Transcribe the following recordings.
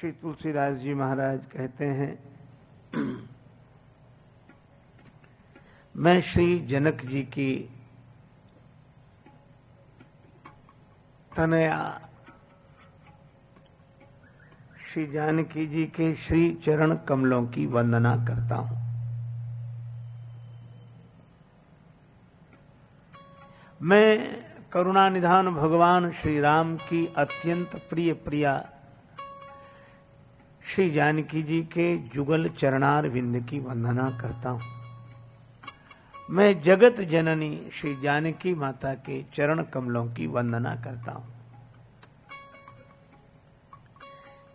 श्री तुलसीदास जी महाराज कहते हैं, मैं श्री जनक जी की तनया, श्री जानकी जी के श्री चरण कमलों की वंदना करता हूँ। मैं करुणा निधान भगवान श्री राम की अत्यंत प्रिय प्रिया श्री जानकी जी के जुगल चरणार विंद की वंदना करता हूँ। मैं जगत जननी श्री जानकी माता के चरण कमलों की वंदना करता हूँ।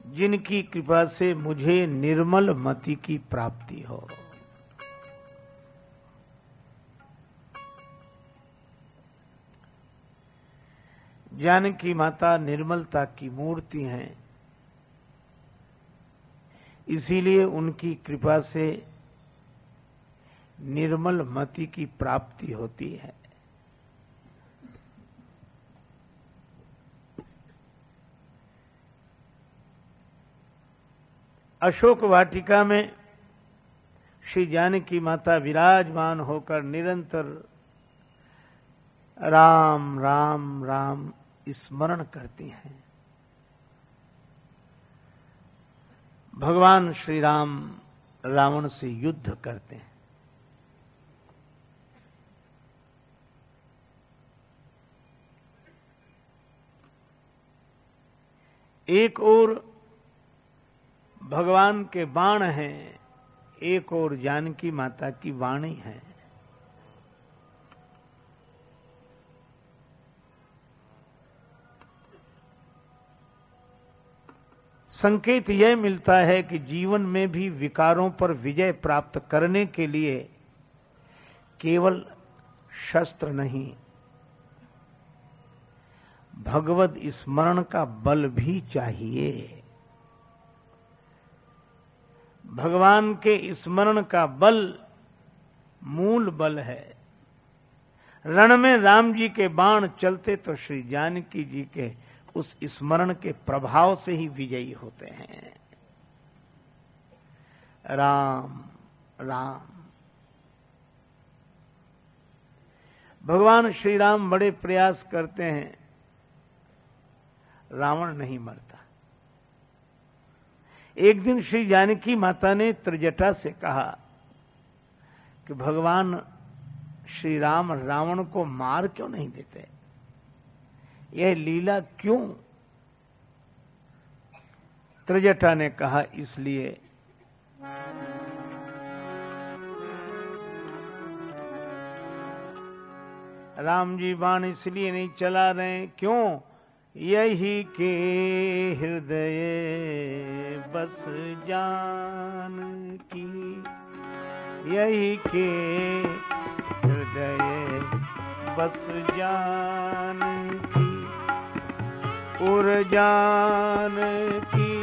जिनकी कृपा से मुझे निर्मल मति की प्राप्ति हो। जानकी माता निर्मलता की मूर्ति हैं। इसीलिए उनकी कृपा से निर्मल मति की प्राप्ति होती है। अशोक वाटिका में श्री जानकी माता विराजमान होकर निरंतर राम राम राम स्मरण करती हैं। भगवान श्री राम रावण से युद्ध करते हैं। एक ओर भगवान के बाण हैं, एक और जानकी माता की वाणी है। संकेत यह मिलता है कि जीवन में भी विकारों पर विजय प्राप्त करने के लिए केवल शस्त्र नहीं भगवत स्मरण का बल भी चाहिए। भगवान के स्मरण का बल मूल बल है। रण में राम जी के बाण चलते तो श्री जानकी जी के उस स्मरण के प्रभाव से ही विजयी होते हैं। राम राम। भगवान श्री राम बड़े प्रयास करते हैं। रावण नहीं मरता। एक दिन श्री जानकी माता ने त्रिजटा से कहा कि भगवान श्री राम रावण को मार क्यों नहीं देते? यह लीला क्यों? त्रिजटा ने कहा, इसलिए। राम जी बाण इसलिए नहीं चला रहे क्यों? यही के हृदय बस जान की। यही के हृदय बस जान की उर जान की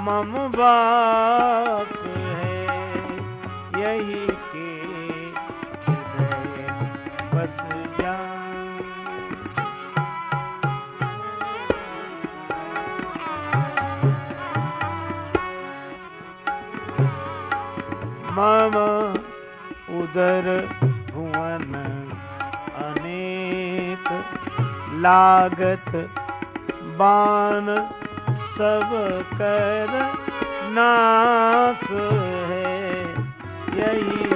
मम बास है। यही के हृदय बस जान। मम उदर भुवन लागत बान सब कर नास है यही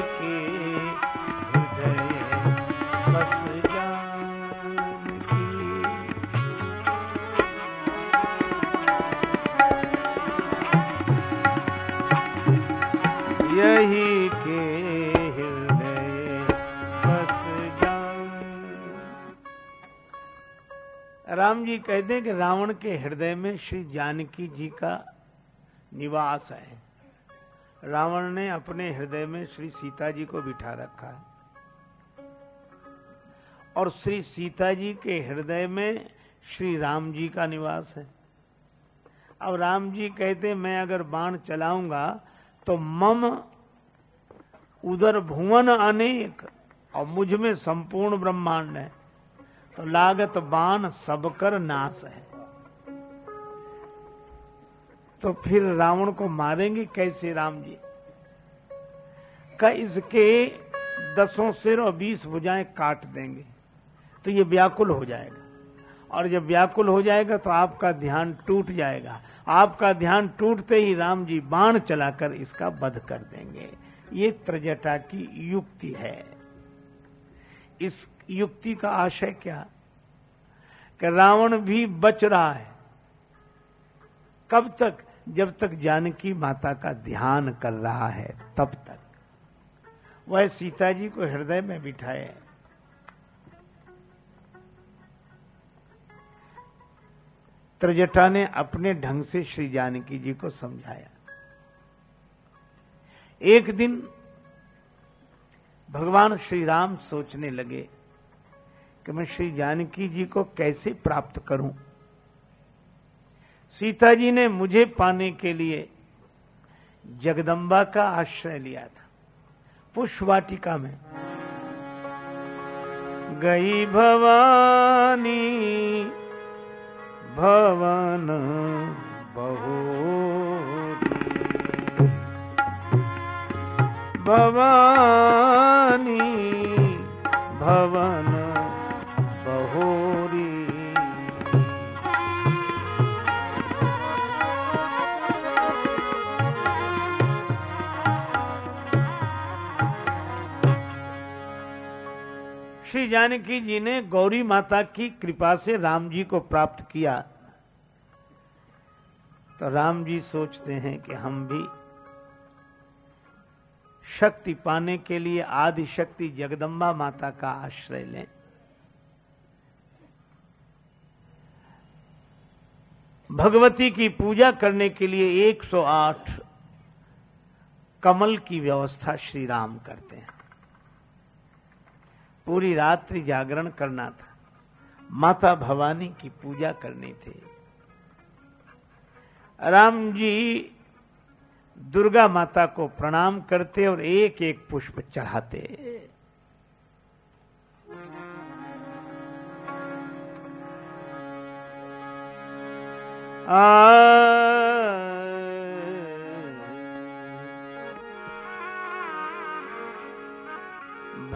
राम जी कहते हैं कि रावण के हृदय में श्री जानकी जी का निवास है। रावण ने अपने हृदय में श्री सीता जी को बिठा रखा है। और श्री सीता जी के हृदय में श्री राम जी का निवास है। अब राम जी कहते मैं अगर बाण चलाऊँगा तो मम उधर भुवन अनेक और मुझमें संपूर्ण ब्रह्मांड है। तो लागत बाण सबकर नाश है। तो फिर रावण को मारेंगे कैसे राम जी? का इसके दसों सिर और बीस भुजाएँ काट देंगे तो ये व्याकुल हो जाएगा। और जब व्याकुल हो जाएगा तो आपका ध्यान टूट जाएगा। आपका ध्यान टूटते ही राम जी बाण चलाकर इसका वध कर देंगे। ये त्रजटा की युक्ति है। इस युक्ति का आशय क्या? कि रावण भी बच रहा है। कब तक? जब तक जानकी माता का ध्यान कर रहा है, तब तक। वह सीता जी को हृदय में बिठाए। त्रिजटा ने अपने ढंग से श्री जानकी जी को समझाया। एक दिन भगवान श्री राम सोचने लगे कि मैं श्री जानकी जी को कैसे प्राप्त करूँ? सीता जी ने मुझे पाने के लिए जगदम्बा का आश्रय लिया था पुष्पवाटिका में। गई भवानी, भवन बहु भवानी, भवन श्री जानकी जी ने गौरी माता की कृपा से राम जी को प्राप्त किया। तो राम जी सोचते हैं कि हम भी शक्ति पाने के लिए आदि शक्ति जगदम्बा माता का आश्रय लें। भगवती की पूजा करने के लिए 108 कमल की व्यवस्था श्री राम करते हैं। पूरी रात्रि जागरण करना था। माता भवानी की पूजा करनी थी। राम जी दुर्गा माता को प्रणाम करते और एक एक पुष्प चढ़ाते।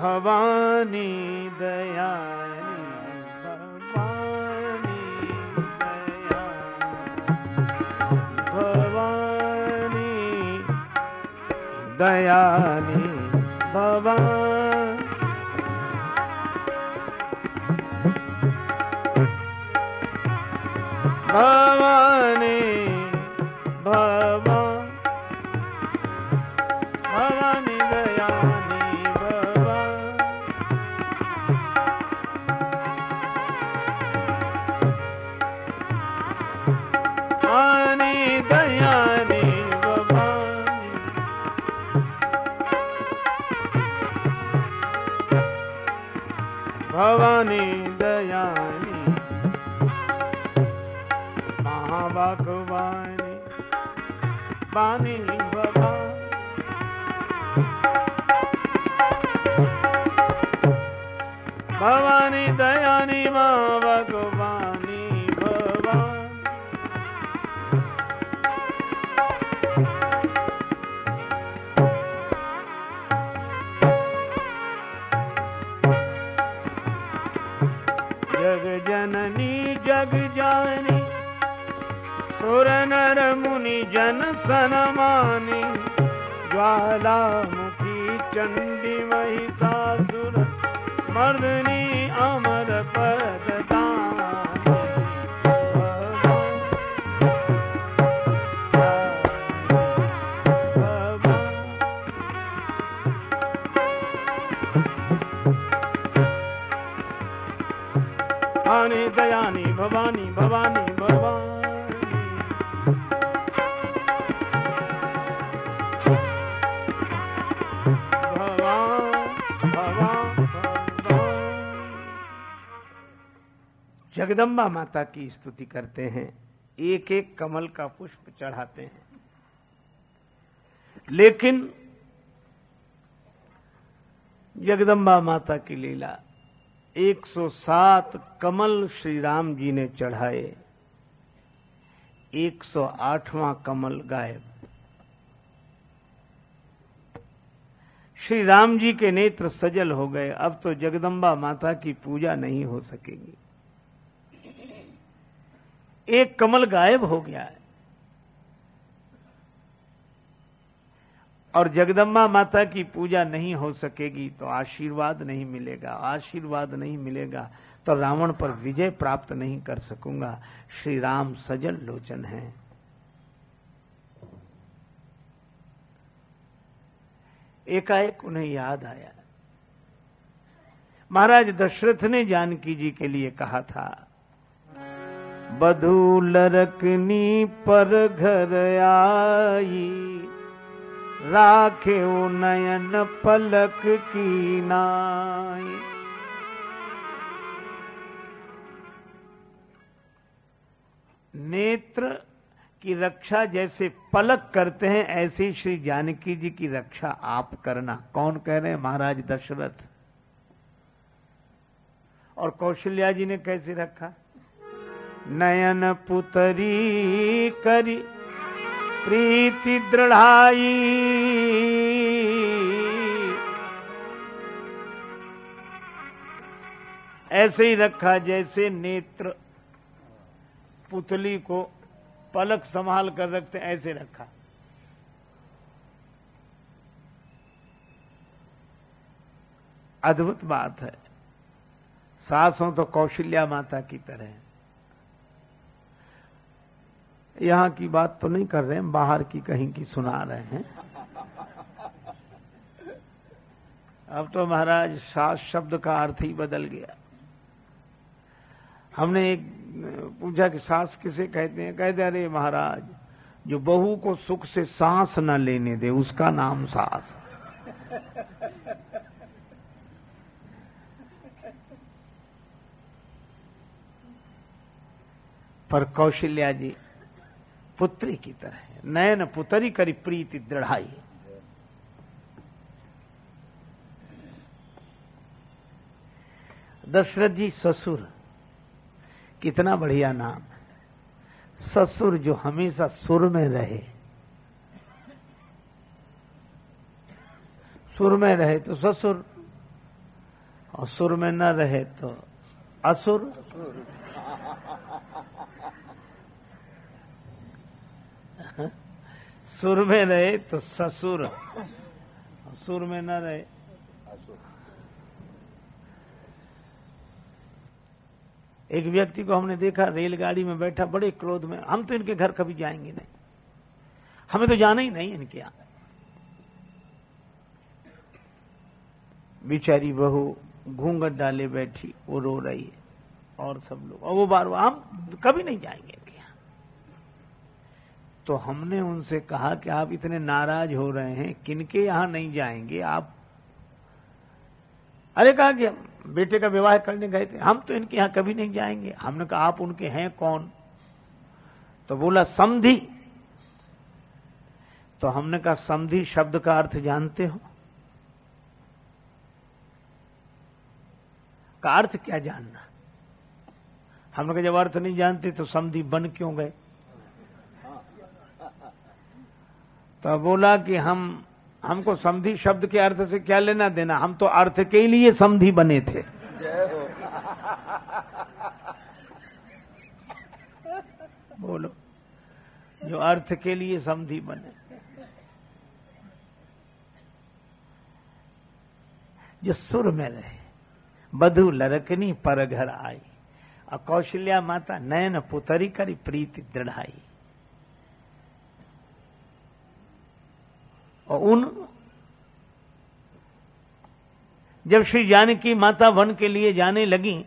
भवानी दयानी भवानी दया भवानी दयानी भवानी जगदम्बा माता की स्तुति करते हैं एक एक कमल का पुष्प चढ़ाते हैं। लेकिन जगदम्बा माता की लीला 107 कमल श्री राम जी ने चढ़ाए 108वां कमल गायब। श्री राम जी के नेत्र सजल हो गए, अब तो जगदम्बा माता की पूजा नहीं हो सकेगी। एक कमल गायब हो गया है। और जगदम्बा माता की पूजा नहीं हो सकेगी तो आशीर्वाद नहीं मिलेगा, आशीर्वाद नहीं मिलेगा तो रावण पर विजय प्राप्त नहीं कर सकूँगा। श्री राम सजल लोचन है। एकाएक उन्हें याद आया। महाराज दशरथ ने जानकी जी के लिए कहा था बधू लरकनी पर घर आई। राखे नयन पलक की नाई। नेत्र की रक्षा जैसे पलक करते हैं, ऐसे श्री जानकी जी की रक्षा आप करना। कौन कह रहे हैं? महाराज दशरथ। और कौशल्या जी ने कैसे रखा? नयन पुतरी करी, प्रीति दृढ़ाई। ऐसे ही रखा जैसे नेत्र पुतली को पलक संभाल कर रखते ऐसे रखा। अद्भुत बात है। सास हो तो कौशल्या माता की तरह यहाँ की बात तो नहीं कर रहे हैं, बाहर की कहीं की सुना रहे हैं। अब तो महाराज सास शब्द का अर्थ ही बदल गया। हमने एक पूछा कि सास किसे कहते हैं? कहते अरे महाराज, जो बहू को सुख से सांस न लेने दे, उसका नाम सास। पर कौशल्या जी पुत्री की तरह नयन पुतरी करी प्रीति दृढ़ाई। दशरथ जी, ससुर, कितना बढ़िया नाम ससुर जो हमेशा सुर में रहे, सुर में रहे तो ससुर, और सुर में न रहे तो असुर। सुर में रहे तो ससुर। सुर में न रहे। एक व्यक्ति को हमने देखा, रेलगाड़ी में बैठा, बड़े क्रोध में, हम तो इनके घर कभी जाएँगे नहीं। हमें तो जाना ही नहीं इनके यहाँ। बिचारी बहू घूंघट डाले बैठी, वो रो रही है, और सब लोग, और वो बार हम कभी नहीं जाएँगे। तो हमने उनसे कहा कि आप इतने नाराज़ हो रहे हैं, किनके यहाँ नहीं जाएँगे? आप अरे कहा कि बेटे का विवाह करने गए थे, हम तो इनके यहाँ कभी नहीं जाएँगे। हमने कहा, आप उनके हैं कौन? तो बोला, समधि। तो हमने कहा, समधि शब्द का अर्थ जानते हो? का अर्थ क्या जानना? हमने कहा, जब अर्थ नहीं जानते तो समधि बन क्यों गए? तो बोला कि हम, हमको समधि शब्द के अर्थ से क्या लेना देना? हम तो अर्थ के लिए समधि बने थे। बोलो, जो अर्थ के लिए समधि बने। जो सुर में रहे, बधु लरकनी पर घर आई, और कौशल्या माता नयन पुतरी करी प्रीति दृढ़ाई। और उन जब श्री जानकी माता वन के लिए जाने लगी,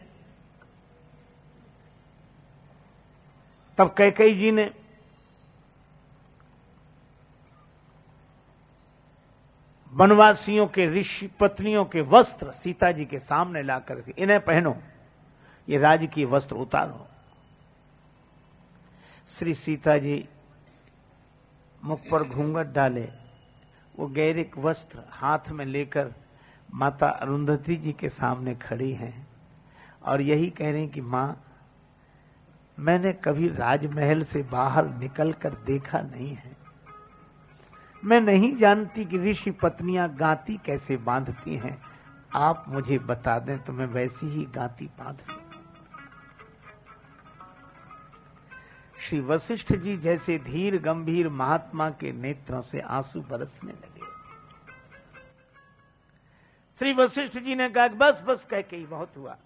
तब कैकई जी ने वनवासियों के, ऋषि पत्नियों के वस्त्र सीता जी के सामने ला करके, इन्हें पहनो, ये राजकीय वस्त्र उतारो। श्री सीता जी मुख पर घूंघट डाले वो गैरिक वस्त्र हाथ में लेकर माता अरुंधति जी के सामने खड़ी हैं और यही कह रही कि माँ, मैंने कभी राजमहल से बाहर निकलकर देखा नहीं है। मैं नहीं जानती कि ऋषि पत्नियाँ गाती कैसे बांधती हैं। आप मुझे बता दें तो मैं वैसी ही गाती बाँध लू श्री वशिष्ठ जी जैसे धीर गंभीर महात्मा के नेत्रों से आँसू बरसने लगे। श्री वशिष्ठ जी ने कहा, बस बस, कह के ही बहुत हुआ।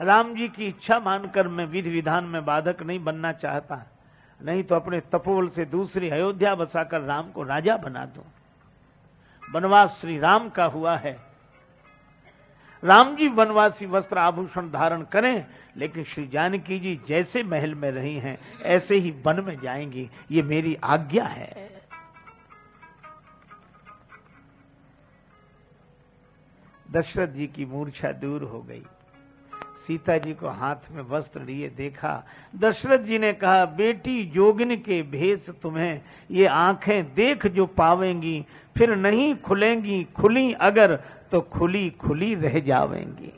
राम जी की इच्छा मानकर मैं विधि विधान में बाधक नहीं बनना चाहता, नहीं तो अपने तपोल से दूसरी अयोध्या बसाकर राम को राजा बना दूँ। बनवास श्री राम का हुआ है। राम जी वनवासी वस्त्र आभूषण धारण करें, लेकिन श्री जानकी जी जैसे महल में रही हैं, ऐसे ही वन में जाएँगी, ये मेरी आज्ञा है। दशरथ जी की मूर्छा दूर हो गई। सीता जी को हाथ में वस्त्र लिए देखा। दशरथ जी ने कहा, बेटी, जोगिन के भेष तुम्हें, ये आँखें देख जो पावेंगी, फिर नहीं खुलेंगी, खुली अगर तो खुली खुली रह जावेंगी।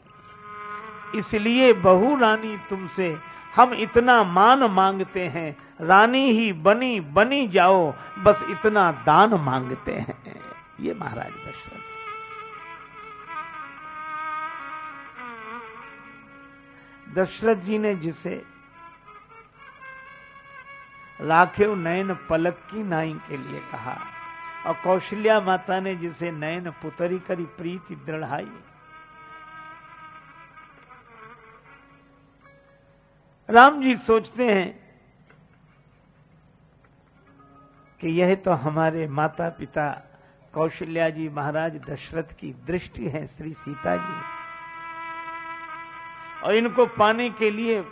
इसलिए बहु रानी तुमसे हम इतना मान मांगते हैं, रानी ही बनी बनी जाओ, बस इतना दान मांगते हैं। ये महाराज दशरथ दशरथ जी ने जिसे राखेव नयन पलक की नाई के लिए कहा और कौशल्या माता ने जिसे नयन पुतरी करी प्रीति दृढ़ाई। राम जी सोचते हैं कि यह तो हमारे माता पिता कौशल्या जी महाराज दशरथ की दृष्टि है, श्री सीता जी। और इनको पाने के लिए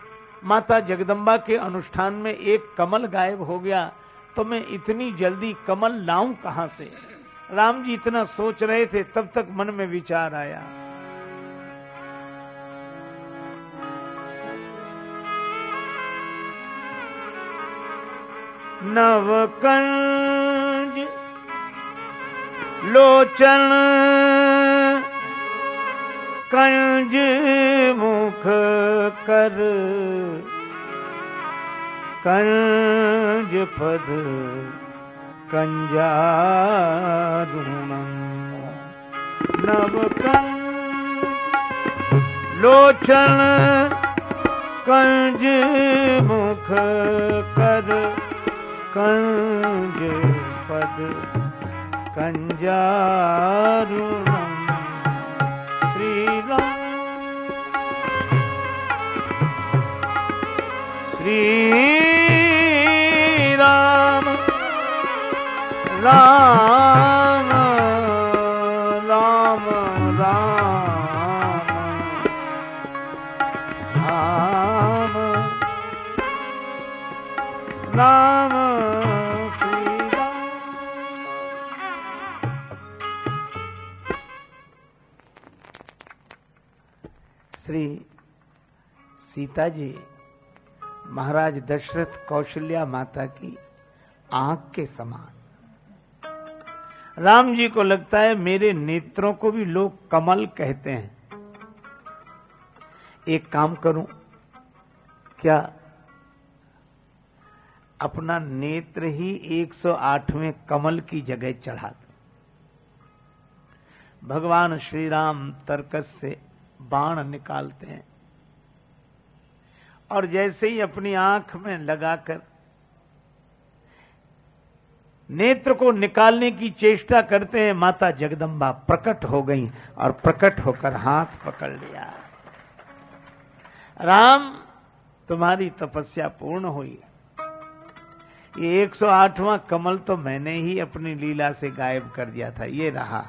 माता जगदम्बा के अनुष्ठान में एक कमल गायब हो गया। तो मैं इतनी जल्दी कमल लाऊं कहाँ से? राम जी इतना सोच रहे थे, तब तक मन में विचार आया। नवकंज लोचन कंज मुख कर कंज पद कंजारुणम नव लोचन कंज मुख कर कंज पद कंजारुणम श्री राम श्री राम राम राम राम राम श्री सीता जी महाराज दशरथ कौशल्या माता की आँख के समान राम जी को लगता है मेरे नेत्रों को भी लोग कमल कहते हैं। एक काम करूँ, क्या अपना नेत्र ही 108वें कमल की जगह चढ़ा दो? भगवान श्री राम तर्कस से बाण निकालते हैं और जैसे ही अपनी आँख में लगाकर नेत्र को निकालने की चेष्टा करते हैं, माता जगदम्बा प्रकट हो गई और प्रकट होकर हाथ पकड़ लिया। राम, तुम्हारी तपस्या पूर्ण हुई। ये 108वां कमल तो मैंने ही अपनी लीला से गायब कर दिया था। ये रहा,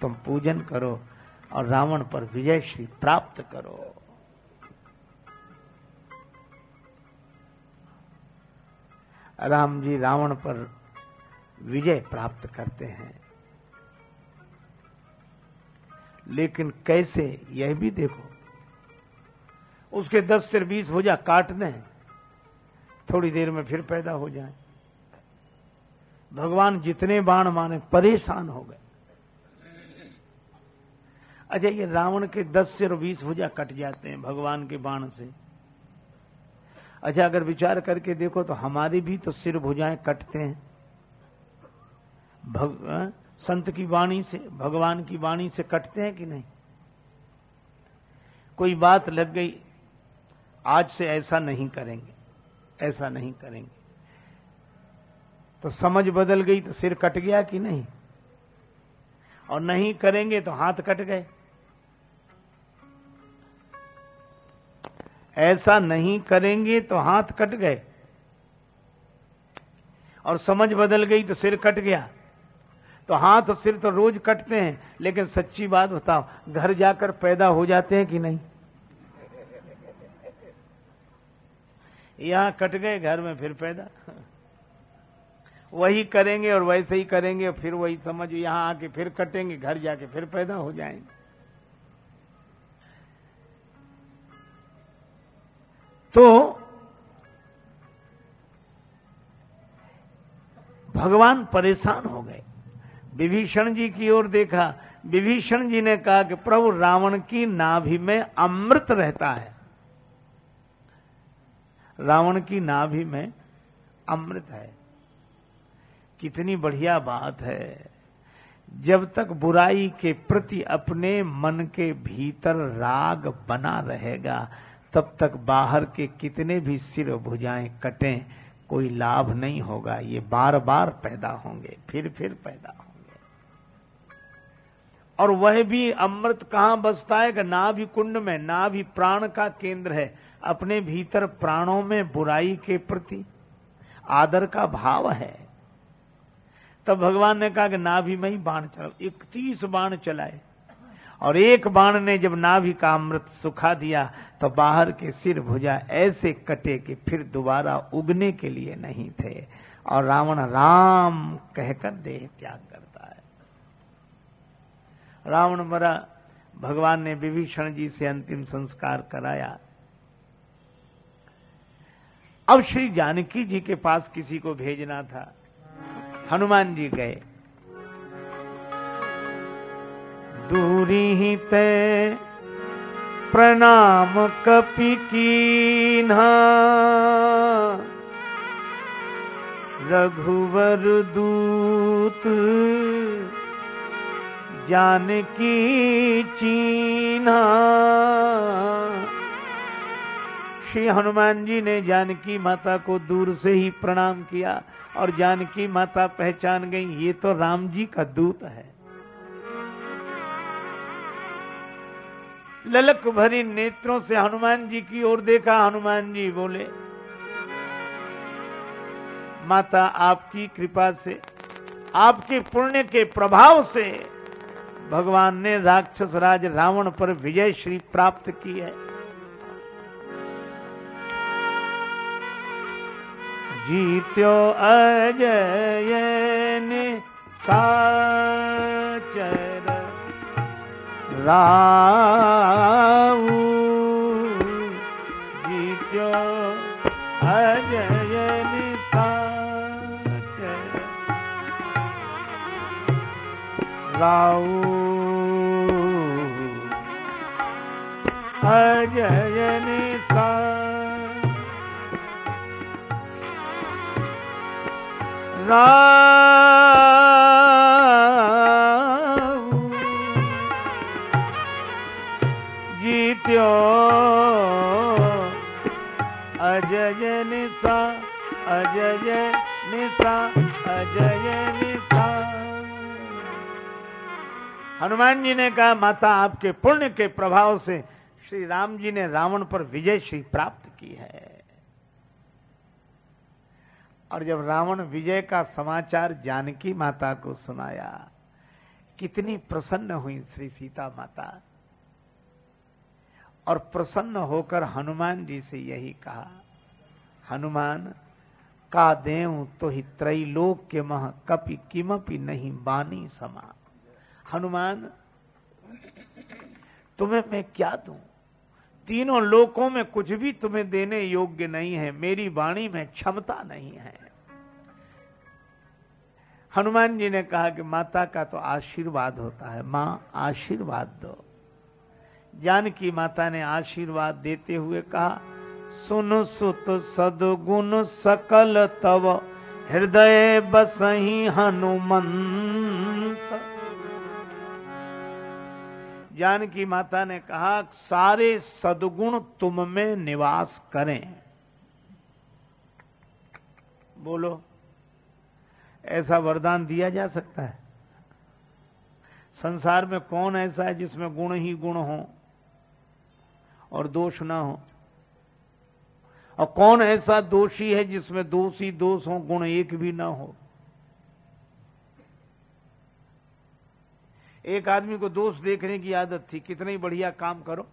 तुम पूजन करो और रावण पर विजय श्री प्राप्त करो। राम जी रावण पर विजय प्राप्त करते हैं। लेकिन कैसे यह भी देखो, उसके दस से बीस हो जा काट दें थोड़ी देर में फिर पैदा हो जाए। भगवान जितने बाण माने, परेशान हो गए। अच्छा ये रावण के दस सिर बीस भुजा कट जाते हैं भगवान के बाण से। अच्छा अगर विचार करके देखो तो हमारी भी तो सिर भुजाएँ कटते हैं। भग, संत की वाणी से भगवान की वाणी से कटते हैं कि नहीं? कोई बात लग गई आज से ऐसा नहीं करेंगे ऐसा नहीं करेंगे। तो समझ बदल गई तो सिर कट गया कि नहीं? और नहीं करेंगे तो हाथ कट गए। ऐसा नहीं करेंगे तो हाथ कट गए। और समझ बदल गई तो सिर कट गया। तो हाथ और सिर तो रोज कटते हैं, लेकिन सच्ची बात बताओ, घर जाकर पैदा हो जाते हैं कि नहीं? यहाँ कट गए घर में, फिर पैदा। वही करेंगे और वैसे ही करेंगे और फिर वही समझ, यहाँ आके फिर कटेंगे, घर जाके फिर पैदा हो जाएँगे। तो भगवान परेशान हो गए। विभीषण जी की ओर देखा। विभीषण जी ने कहा कि प्रभु, रावण की नाभि में अमृत रहता है। रावण की नाभि में अमृत है। कितनी बढ़िया बात है। जब तक बुराई के प्रति अपने मन के भीतर राग बना रहेगा, तब तक बाहर के कितने भी सिर भुजाएँ कटें, कोई लाभ नहीं होगा। ये बार बार पैदा होंगे फिर फिर पैदा होंगे। और वह भी अमृत कहाँ बसता है? ना भी कुंड में ना भी प्राण का केंद्र है। अपने भीतर प्राणों में बुराई के प्रति आदर का भाव है। तब भगवान ने कहा कि नाभि में ही बाण चला इकतीस बाण चलाए। और एक बाण ने जब नाभि का अमृत सुखा दिया तो बाहर के सिर भुजा ऐसे कटे कि फिर दोबारा उगने के लिए नहीं थे। और रावण राम कहकर देह त्याग रावण मरा, भगवान ने विभीषण जी से अंतिम संस्कार कराया। अब श्री जानकी जी के पास किसी को भेजना था। हनुमान जी गए। दूरी ही ते प्रणाम कपि की रघुवर दूत जानकी चीना। श्री हनुमान जी ने जानकी माता को दूर से ही प्रणाम किया और जानकी माता पहचान गई, ये तो राम जी का दूत है। ललक भरी नेत्रों से हनुमान जी की ओर देखा, हनुमान जी बोले, माता, आपकी कृपा से, आपके पुण्य के प्रभाव से भगवान ने राक्षस राज रावण पर विजय श्री प्राप्त की है। जीत्यो अजय साचर राऊ जीत्यो अजय साचर राऊ अजय निशा अजय निशा अजय निशा। हनुमान जी ने कहा, माता आपके पुण्य के प्रभाव से श्री राम जी ने रावण पर विजय श्री प्राप्त की है। और जब रावण विजय का समाचार जानकी माता को सुनाया, कितनी प्रसन्न हुई श्री सीता माता। और प्रसन्न होकर हनुमान जी से यही कहा, हनुमान, का देव तो ही त्रैलोक के मह कपि किमपि नहीं बानी समा। हनुमान, तुम्हें मैं क्या दूँ? तीनों लोकों में कुछ भी तुम्हें देने योग्य नहीं है। मेरी वाणी में क्षमता नहीं है। हनुमान जी ने कहा कि माता का तो आशीर्वाद होता है। माँ, आशीर्वाद दो। जानकी माता ने आशीर्वाद देते हुए कहा, सुन सुत सदगुण सकल तव, हृदय बसही हनुमंत। जानकी माता ने कहा, सारे सदगुण तुम में निवास करें। बोलो, ऐसा वरदान दिया जा सकता है? संसार में कौन ऐसा है जिसमें गुण ही गुण हो और दोष ना हो? और कौन ऐसा दोषी है जिसमें दोष ही दोष हो, गुण एक भी ना हो? एक आदमी को दोष देखने की आदत थी, कितना बढ़िया काम करो।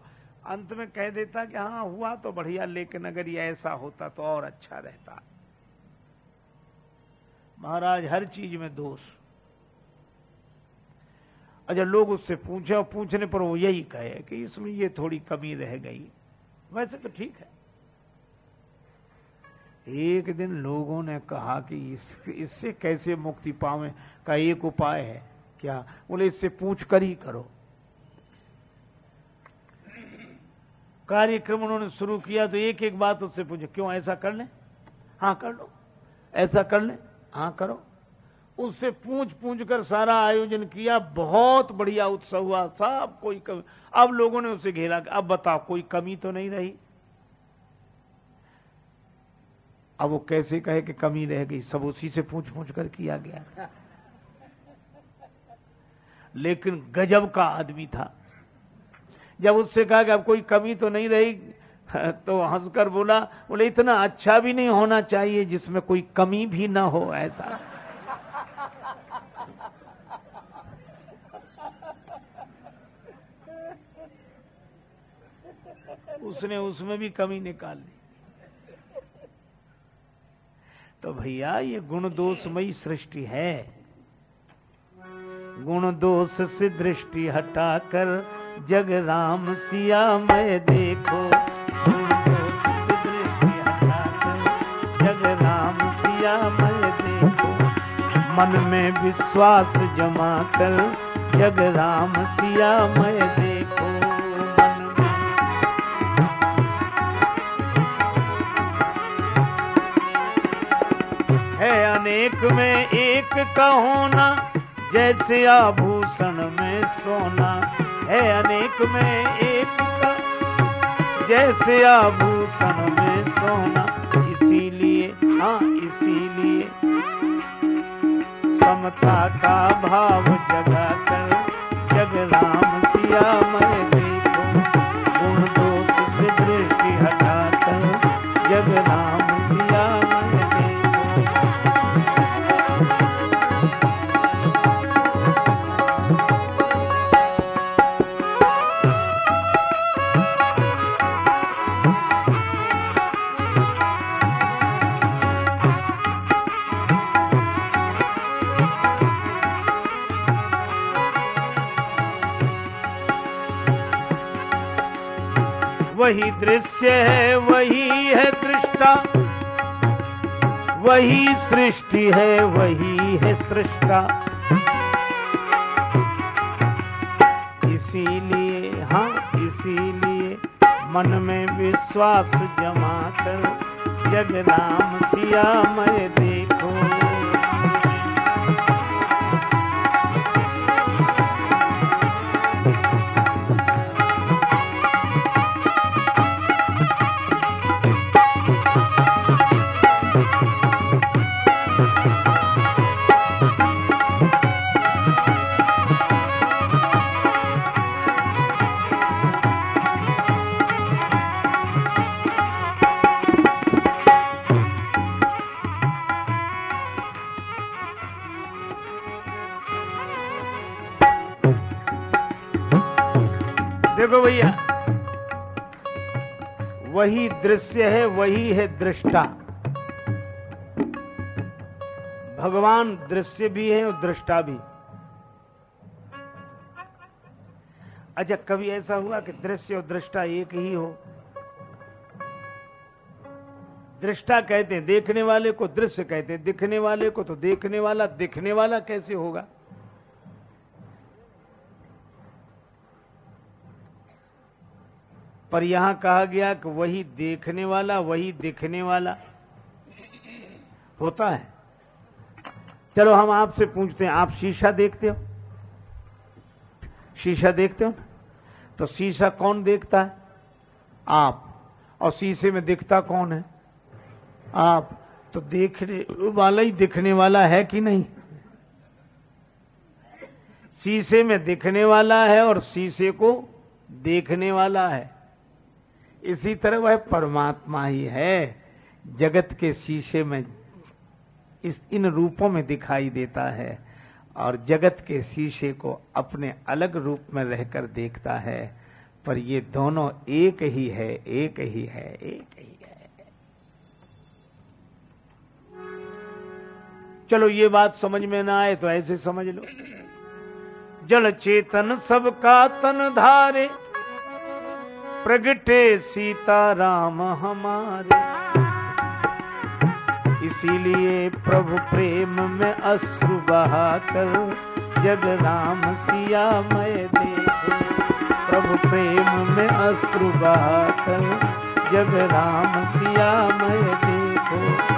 अंत में कह देता कि हाँ हुआ तो बढ़िया, लेकिन अगर ये ऐसा होता तो और अच्छा रहता। महाराज, हर चीज़ में दोष। अच्छा लोग उससे पूछे और पूछने पर वो यही कहे कि इसमें ये थोड़ी कमी रह गई। वैसे तो ठीक है। एक दिन लोगों ने कहा कि इस, इससे कैसे मुक्ति पावे का एक उपाय है। क्या? बोले, इससे पूछ कर ही करो। कार्यक्रम उन्होंने शुरू किया तो एक एक बात उससे पूछे, क्यों ऐसा कर ले? हाँ कर लो। ऐसा कर ले? हाँ करो। उससे पूछ पूछ कर सारा आयोजन किया, बहुत बढ़िया उत्सव हुआ, सब कोई कमी, अब लोगों ने उसे घेरा अब बताओ, कोई कमी तो नहीं रही? अब वो कैसे कहे कि कमी रह गई? सब उसी से पूछ पूछ कर किया गया लेकिन गजब का आदमी था। जब उससे कहा कि अब कोई कमी तो नहीं रही तो हंसकर बोला, बोले, इतना अच्छा भी नहीं होना चाहिए जिसमें कोई कमी भी ना हो ऐसा। उसने उसमें भी कमी निकाल ली। तो भैया, ये गुण दोषमयी सृष्टि है। गुण दोष से दृष्टि हटाकर जग राम सिया मैं देखो। गुण दोष से दृष्टि हटाकर जग राम सिया मैं देखो। मन में विश्वास जमा कर जग राम सिया मैं देखो। है अनेक में एक का होना जैसे आभूषण में सोना है अनेक में एक का जैसे आभूषण में सोना, इसीलिए हाँ इसीलिए। समता का भाव जगा कर जग राम वही दृश्य है, वही है दृष्टा। वही सृष्टि है, वही है सृष्टा। इसीलिए हाँ इसीलिए मन में विश्वास जमा कर। जग राम सिया मैं देखो वही दृश्य है, वही है दृष्टा। भगवान दृश्य भी है और दृष्टा भी। अच्छा कभी ऐसा हुआ कि दृश्य और दृष्टा एक ही हो? दृष्टा कहते हैं, देखने वाले को दृश्य कहते हैं, दिखने वाले को तो देखने वाला, दिखने वाला कैसे होगा? पर यहाँ कहा गया कि वही देखने वाला, वही दिखने वाला होता है। चलो हम आपसे पूछते हैं, आप शीशा देखते हो? शीशा देखते हो तो शीशा कौन देखता है? आप। और शीशे में दिखता कौन है? आप। तो देखने वाला ही दिखने वाला है कि नहीं? शीशे में दिखने वाला है और शीशे को देखने वाला है। इसी तरह वह परमात्मा ही है, जगत के शीशे में इस इन रूपों में दिखाई देता है और जगत के शीशे को अपने अलग रूप में रहकर देखता है। पर ये दोनों एक ही है, एक ही है, एक ही है। चलो ये बात समझ में ना आए तो ऐसे समझ लो। जल चेतन सबका तन धारे प्रगटे सीता राम हमारे। इसीलिए प्रभु प्रेम में अश्रु बहाकर जग राम सिया मैं देखो प्रभु प्रेम में अश्रु बहाकर जग राम सिया मैं देखो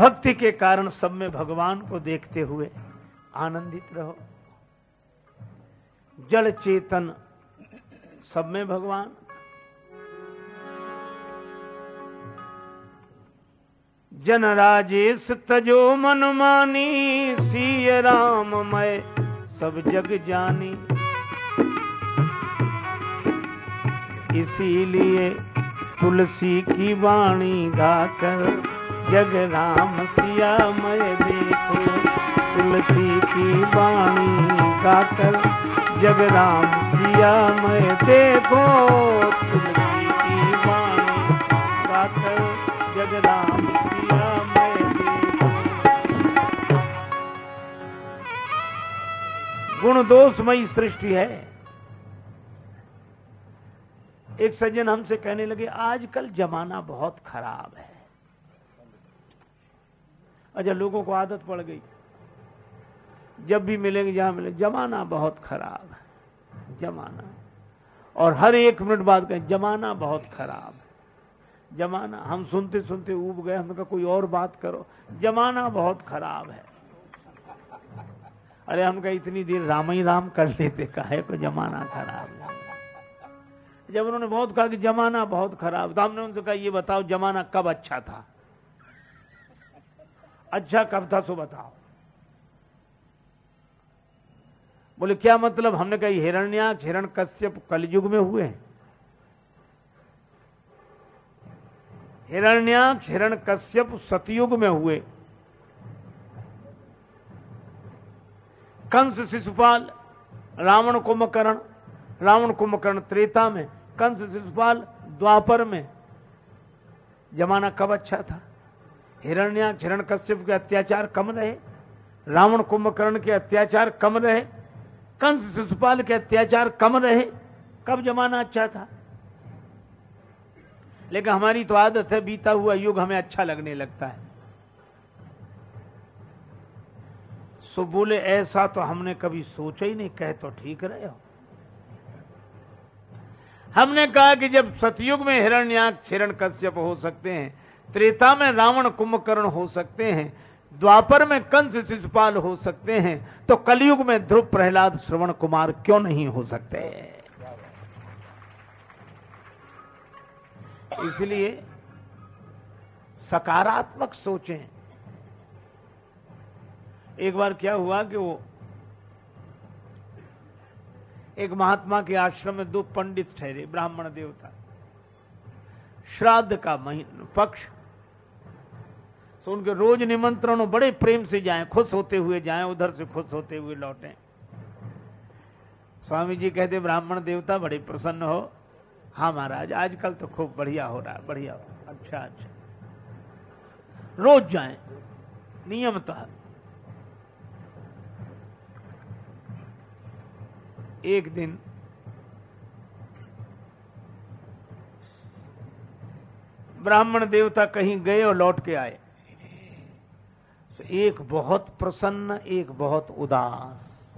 भक्ति के कारण सब में भगवान को देखते हुए आनंदित रहो। जल चेतन सब में भगवान। जन राजेश तजो मन मानी सीय राम मैं सब जग जानी। इसीलिए तुलसी की वाणी गाकर जग राम सिया मैं देखो तुलसी की वाणी गाकर जग राम सिया मय देखो तुलसी की वाणी गाकर जग राम सिया मैं देखो गुण दोषमयी सृष्टि है। एक सज्जन हमसे कहने लगे, आजकल जमाना बहुत खराब है। अच्छा लोगों को आदत पड़ गई। जब भी मिलेंगे, जहाँ मिले जमाना बहुत खराब है। जमाना। और हर एक मिनट बाद कहें, जमाना बहुत खराब है। जमाना, हम सुनते सुनते उब गए, हमने कहा, कोई और बात करो। जमाना बहुत खराब है। अरे, हम कहा, इतनी देर राम ही राम कर लेते, कहे को जमाना खराब है? जब उन्होंने बहुत कहा कि जमाना बहुत खराब तो हमने उनसे कहा, ये बताओ, जमाना कब अच्छा था? अच्छा कब था सो बताओ। बोले, क्या मतलब? हमने कहा, हिरण्याक्ष हिरण कश्यप कलयुग में हुए हिरण्याक्ष हिरण कश्यप सतयुग में हुए। कंस शिशुपाल रावण कुंभकर्ण रावण कुंभकर्ण त्रेता में, कंस शिशुपाल द्वापर में। जमाना कब अच्छा था? हिरण्या हिरण कश्यप के अत्याचार कम रहे, रावण कुंभकर्ण के अत्याचार कम रहे, कंस शिशुपाल के अत्याचार कम रहे, कब जमाना अच्छा था? लेकिन हमारी तो आदत है, बीता हुआ युग हमें अच्छा लगने लगता है। सो बोले, ऐसा तो हमने कभी सोचा ही नहीं, कहे तो ठीक रहे हो। हमने कहा कि जब सतयुग में हिरण्याक हिरण कश्यप हो सकते हैं त्रेता में रावण कुंभकर्ण हो सकते हैं, द्वापर में कंस शिशुपाल हो सकते हैं तो कलयुग में ध्रुव प्रहलाद श्रवण कुमार क्यों नहीं हो सकते? इसलिए सकारात्मक सोचें। एक बार क्या हुआ कि वो एक महात्मा के आश्रम में दो पंडित ठहरे, ब्राह्मण देवता। श्राद्ध का महीन पक्ष तो उनके रोज निमंत्रण, बड़े प्रेम से जाएँ, खुश होते हुए जाएँ, उधर से खुश होते हुए लौटें। स्वामी जी कहते, ब्राह्मण देवता बड़े प्रसन्न हो। हाँ महाराज, आजकल तो खूब बढ़िया हो रहा है, बढ़िया हो अच्छा अच्छा। रोज जाएँ नियमतः एक दिन ब्राह्मण देवता कहीं गए और लौट के आए। तो एक बहुत प्रसन्न, एक बहुत उदास।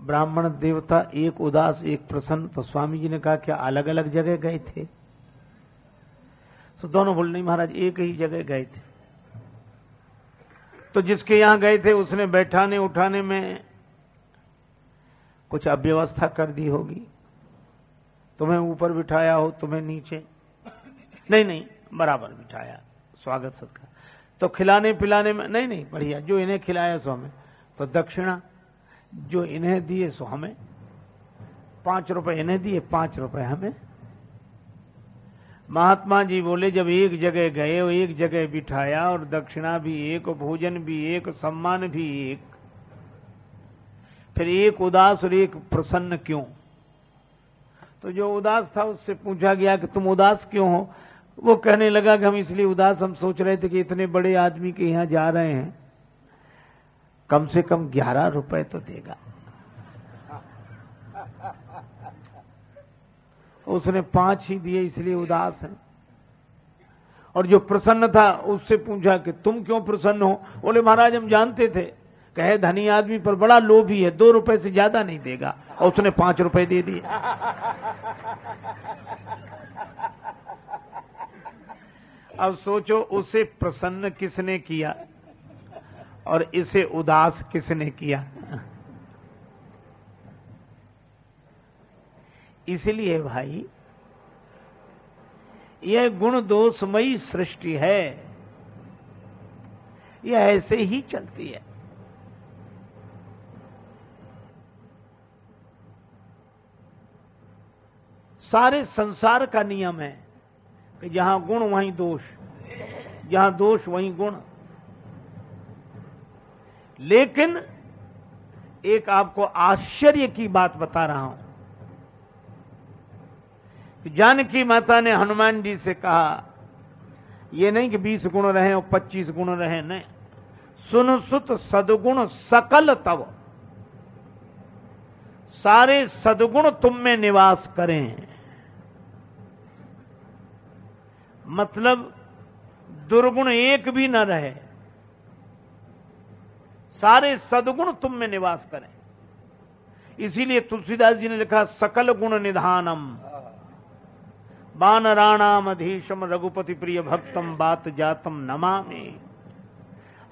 ब्राह्मण देवता एक उदास, एक प्रसन्न तो स्वामी जी ने कहा क्या अलग अलग जगह गए थे। तो दोनों बोल, नहीं महाराज, एक ही जगह गए थे। तो जिसके यहाँ गए थे, उसने बैठाने, उठाने में कुछ अव्यवस्था कर दी होगी। तुम्हें ऊपर बिठाया हो, तुम्हें नीचे? नहीं नहीं, बराबर बिठाया। स्वागत सत्कार तो खिलाने पिलाने में, नहीं नहीं, बढ़िया, जो इन्हें खिलाया सो हमें। तो दक्षिणा, जो इन्हें दिए सो हमें। पाँच रुपए इन्हें दिए, पाँच रुपए हमें। महात्मा जी बोले, जब एक जगह गए और एक जगह बिठाया और दक्षिणा भी एक, भोजन भी एक, सम्मान भी एक। फिर एक उदास और एक प्रसन्न क्यों? तो जो उदास था उससे पूछा गया कि तुम उदास क्यों हो? वो कहने लगा कि हम इसलिए उदास, हम सोच रहे थे कि इतने बड़े आदमी के यहाँ जा रहे हैं। कम से कम ग्यारह रुपए तो देगा। उसने पाँच ही दिए, इसलिए उदास है। और जो प्रसन्न था, उससे पूछा कि तुम क्यों प्रसन्न हो? बोले, महाराज, हम जानते थे। कहे, धनी आदमी पर बड़ा लोभी है दो रुपए से ज़्यादा नहीं देगा। और उसने पाँच रुपए दे दिए। अब सोचो उसे प्रसन्न किसने किया? और इसे उदास किसने किया? इसलिए भाई, यह गुण दोषमयी सृष्टि है। यह ऐसे ही चलती है। सारे संसार का नियम है। कि जहाँ गुण, वहीं दोष। जहाँ दोष, वहीं गुण। लेकिन एक आपको आश्चर्य की बात बता रहा हूँ। कि जानकी माता ने हनुमान जी से कहा, ये नहीं कि बीस गुण रहे और पच्चीस गुण रहे, नहीं। सुन सुत सदगुण सकल तव। सारे सदगुण तुम में निवास करें। मतलब दुर्गुण एक भी न रहे। सारे सदगुण तुम में निवास करें। इसीलिए तुलसीदास जी ने लिखा, सकल गुण निधानम। बानराणाम अधीशम रघुपति प्रिय भक्तम बात जातम नमामि।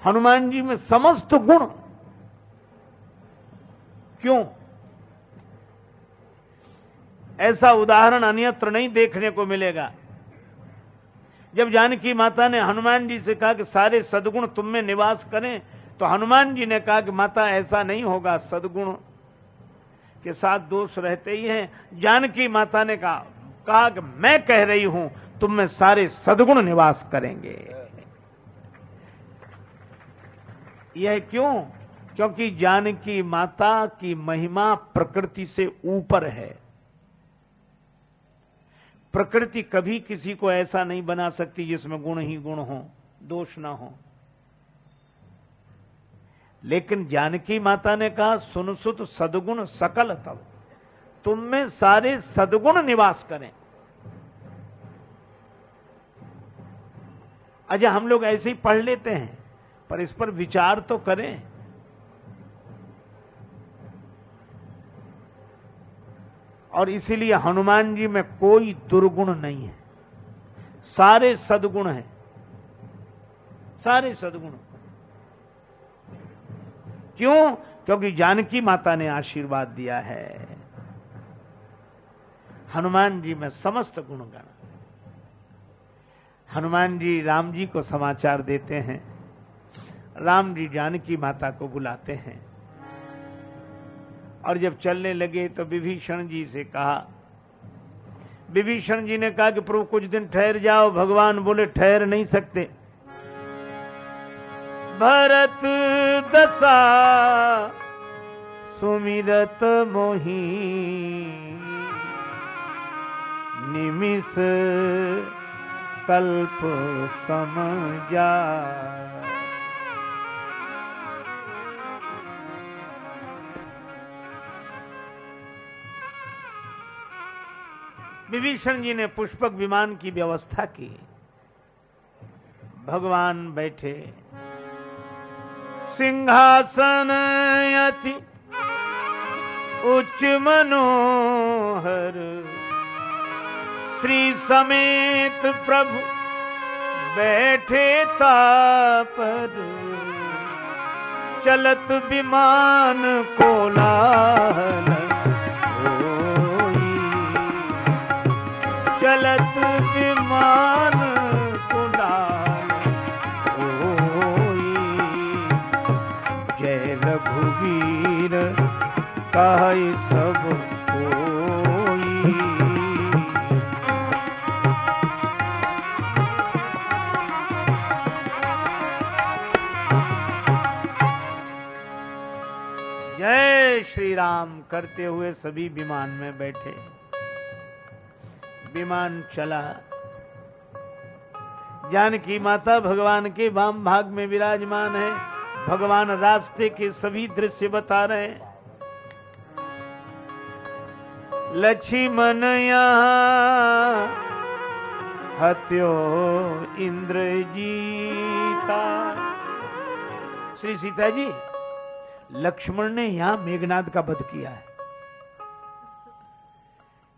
हनुमान जी में समस्त गुण। क्यों? ऐसा उदाहरण अन्यत्र नहीं देखने को मिलेगा। जब जानकी माता ने हनुमान जी से कहा कि सारे सदगुण तुम में निवास करें तो हनुमान जी ने कहा कि माता, ऐसा नहीं होगा, सदगुण के साथ दोष रहते ही हैं। जानकी माता ने कहा कहा कि मैं कह रही हूँ, तुम में सारे सदगुण निवास करेंगे। यह क्यों? क्योंकि जानकी माता की महिमा प्रकृति से ऊपर है। प्रकृति कभी किसी को ऐसा नहीं बना सकती जिसमें गुण ही गुण हो, दोष ना हो। लेकिन जानकी माता ने कहा, सुन सुत सदगुण सकल तब तुम में सारे सदगुण निवास करें। अच्छा हम लोग ऐसे ही पढ़ लेते हैं, पर इस पर विचार तो करें। और इसीलिए हनुमान जी में कोई दुर्गुण नहीं है। सारे सदगुण हैं। सारे सदगुण। क्यों? क्योंकि जानकी माता ने आशीर्वाद दिया है। हनुमान जी में समस्त गुणगण हनुमान जी राम जी को समाचार देते हैं। राम जी जानकी माता को बुलाते हैं। और जब चलने लगे तो विभीषण जी से कहा, विभीषण जी ने कहा कि प्रभु, कुछ दिन ठहर जाओ, भगवान बोले, ठहर नहीं सकते। भरत दशा, सुमिरत मोही, निमिष कल्प समझा। विभीषण जी ने पुष्पक विमान की व्यवस्था की। भगवान बैठे। सिंहासन अति उच्च मनोहर। श्री समेत प्रभु बैठे तापर चलत विमान कोलाहल। सब श्री राम करते हुए सभी विमान में बैठे। विमान चला। जानकी माता भगवान के वाम भाग में विराजमान है। भगवान रास्ते के सभी दृश्य बता रहे हैं। लक्ष्मण हत्यो इंद्र जीता श्री सीता जी, लक्ष्मण ने यहाँ मेघनाद का वध किया है।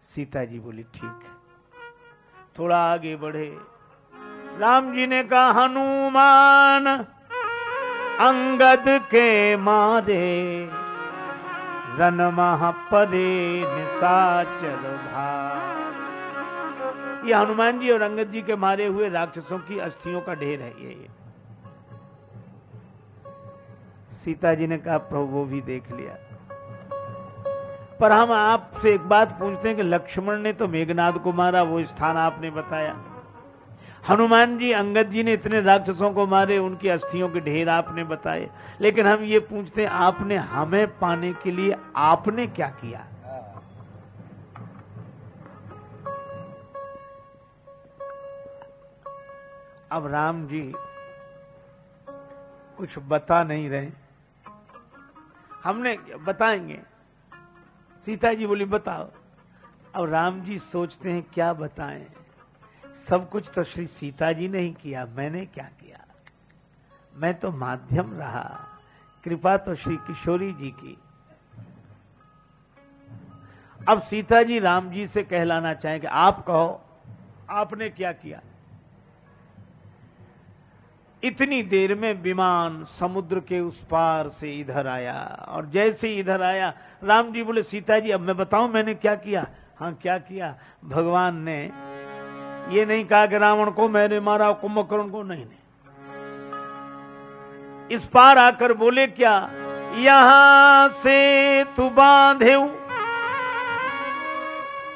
सीता जी बोली, ठीक, थोड़ा आगे बढ़े। राम जी ने कहा, हनुमान, अंगद के मारे रन महापरे निशाचर ये हनुमान जी और अंगद जी के मारे हुए राक्षसों की अस्थियों का ढेर है ये। सीता जी ने कहा, प्रभु, वो भी देख लिया। पर हम आपसे एक बात पूछते हैं कि लक्ष्मण ने तो मेघनाद को मारा, वो स्थान आपने बताया। हनुमान जी, अंगद जी ने इतने राक्षसों को मारे, उनकी अस्थियों के ढेर आपने बताए। लेकिन हम ये पूछते हैं, आपने हमें पाने के लिए आपने क्या किया? अब राम जी कुछ बता नहीं रहे। हमने बताएँगे। सीता जी बोली, बताओ। अब राम जी सोचते हैं, क्या बताएँ? सब कुछ तो श्री सीता जी ने ही किया, मैंने क्या किया? मैं तो माध्यम रहा, कृपा तो श्री किशोरी जी की। अब सीता जी राम जी से कहलाना चाहेंगे, आप कहो, आपने क्या किया? इतनी देर में विमान समुद्र के उस पार से इधर आया, और जैसे ही इधर आया, राम जी बोले, सीता जी, अब मैं बताऊँ मैंने क्या किया? हाँ क्या किया? भगवान ने ये नहीं कहा कि रावण को मैंने मारा, कुंभकर्ण को नहीं नहीं। इस पार आकर बोले, क्या यहाँ से तू बांधे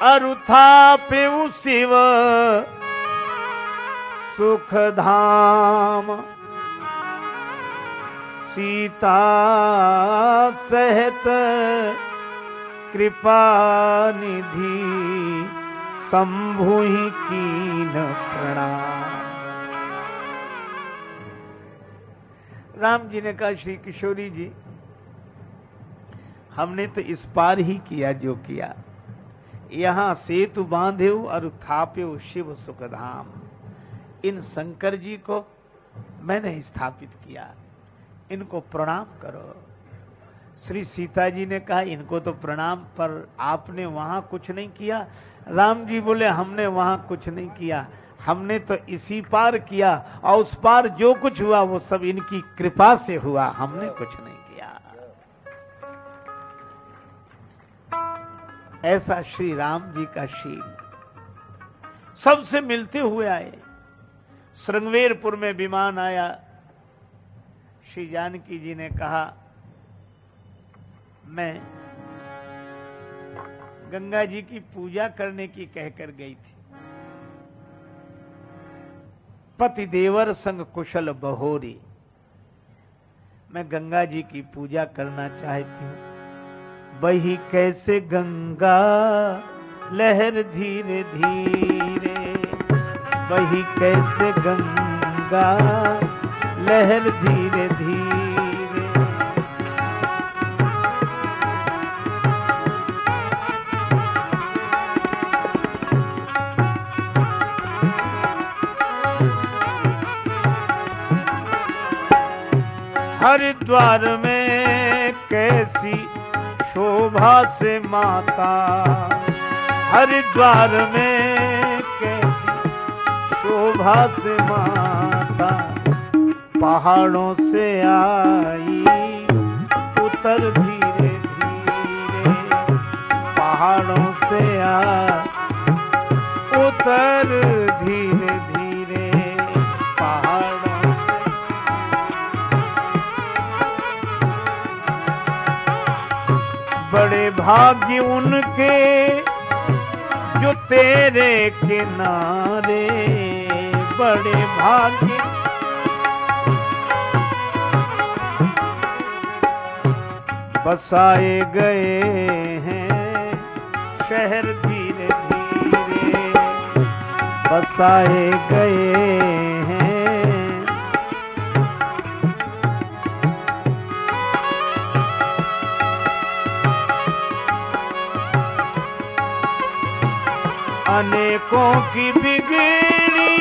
अरुथा पे शिव सुख धाम सीता सहत कृपा निधि शंभु कीन प्रणाम। राम जी ने कहा, श्री किशोरी जी, हमने तो इस पार ही किया जो किया। यहाँ सेतु बांधे और थाप्यो शिव सुखधाम। इन शंकर जी को मैंने स्थापित किया। इनको प्रणाम करो। श्री सीता जी ने कहा, इनको तो प्रणाम, पर आपने वहाँ कुछ नहीं किया। राम जी बोले, हमने वहाँ कुछ नहीं किया। हमने तो इसी पार किया, और उस पार जो कुछ हुआ, वो सब इनकी कृपा से हुआ। हमने कुछ नहीं किया। ऐसा श्री राम जी का शील सबसे मिलते हुए आए। श्रृंगवेरपुर में विमान आया। श्री जानकी जी ने कहा मैं गंगा जी की पूजा करने की कहकर गई थी। पति देवर संग कुशल बहोरी। मैं गंगा जी की पूजा करना चाहती हूँ। वही कैसे गंगा, लहर धीरे धीरे। वही कैसे गंगा, लहर धीरे धीरे। हरिद्वार में कैसी शोभा से माता। हरिद्वार में कैसी शोभा से माता। पहाड़ों से आई, उतर धीरे धीरे। पहाड़ों से आ, उतर धीरे धीरे बड़े भाग्य उनके, जो तेरे किनारे बड़े भाग्य। बसाए गए हैं शहर धीरे धीरे। बसाए गए अनेकों की बिगड़ी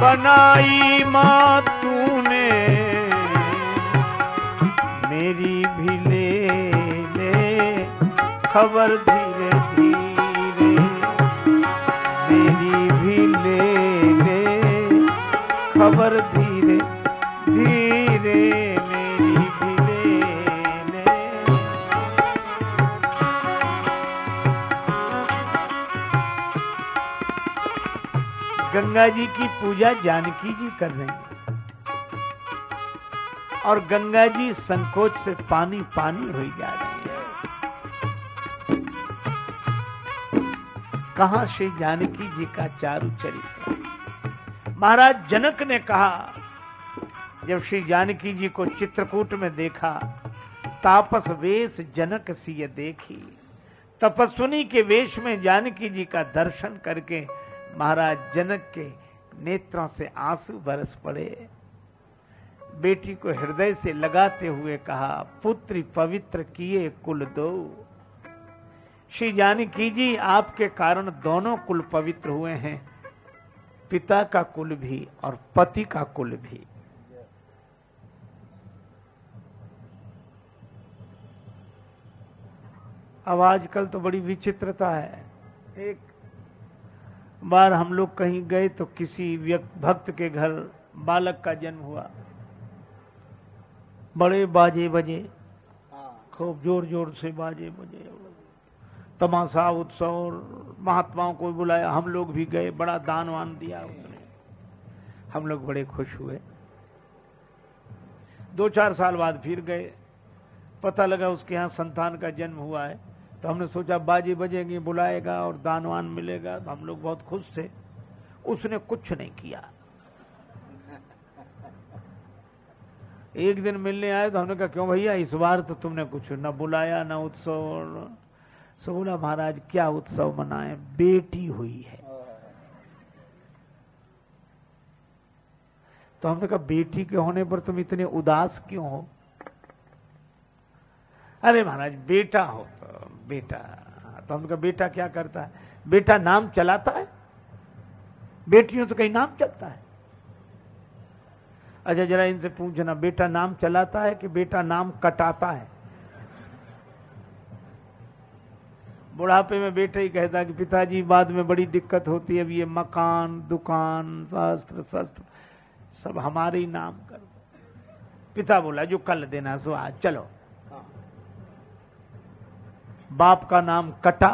बनाई माँ तूने मेरी भी ले ले खबर धीरे गंगा जी की पूजा जानकी जी कर रहे हैं। और गंगा जी संकोच से पानी पानी हो जा रहे हैं। कहा श्री जानकी जी का चारु चरित्र? महाराज जनक ने कहा, जब श्री जानकी जी को चित्रकूट में देखा, तापस वेश जनक सिय देखी। तपस्विनी के वेश में जानकी जी का दर्शन करके महाराज जनक के नेत्रों से आँसू बरस पड़े। बेटी को हृदय से लगाते हुए कहा, पुत्री पवित्र किए कुल दो। श्री जानकी जी आपके कारण दोनों कुल पवित्र हुए हैं। पिता का कुल भी और पति का कुल भी। अब आजकल तो बड़ी विचित्रता है। एक बार हम लोग कहीं गए तो किसी भक्त के घर बालक का जन्म हुआ। बड़े बाजे बजे, खूब ज़ोर ज़ोर से बाजे बजे। तमाशा, उत्सव और महात्माओं को बुलाया। हम लोग भी गए, बड़ा दान वान दिया उसने। हम लोग बड़े खुश हुए। दो चार साल बाद फिर गए। पता लगा उसके यहाँ संतान का जन्म हुआ है। तो हमने सोचा बाजी बजेंगी बुलाएगा और दानवान मिलेगा। तो हम लोग बहुत खुश थे। उसने कुछ नहीं किया। एक दिन मिलने आए तो हमने कहा क्यों भैया इस बार तो तुमने कुछ न बुलाया न उत्सव सो बोला महाराज क्या उत्सव मनाए? बेटी हुई है। तो हमने कहा बेटी के होने पर तुम इतने उदास क्यों हो? अरे महाराज बेटा हो तो बेटा। तो हमने कहा, बेटा क्या करता है? बेटा नाम चलाता है? बेटियों से कहीं नाम चलता है? अच्छा जरा इनसे पूछना, बेटा नाम चलाता है कि बेटा नाम कटाता है? बुढ़ापे में बेटा ही कहता कि पिताजी, बाद में बड़ी दिक्कत होती है, अब ये मकान, दुकान, शस्त्र शस्त्र, सब हमारे ही नाम कर पिता बोला, जो कल देना सो आज, चलो। बाप का नाम कटा,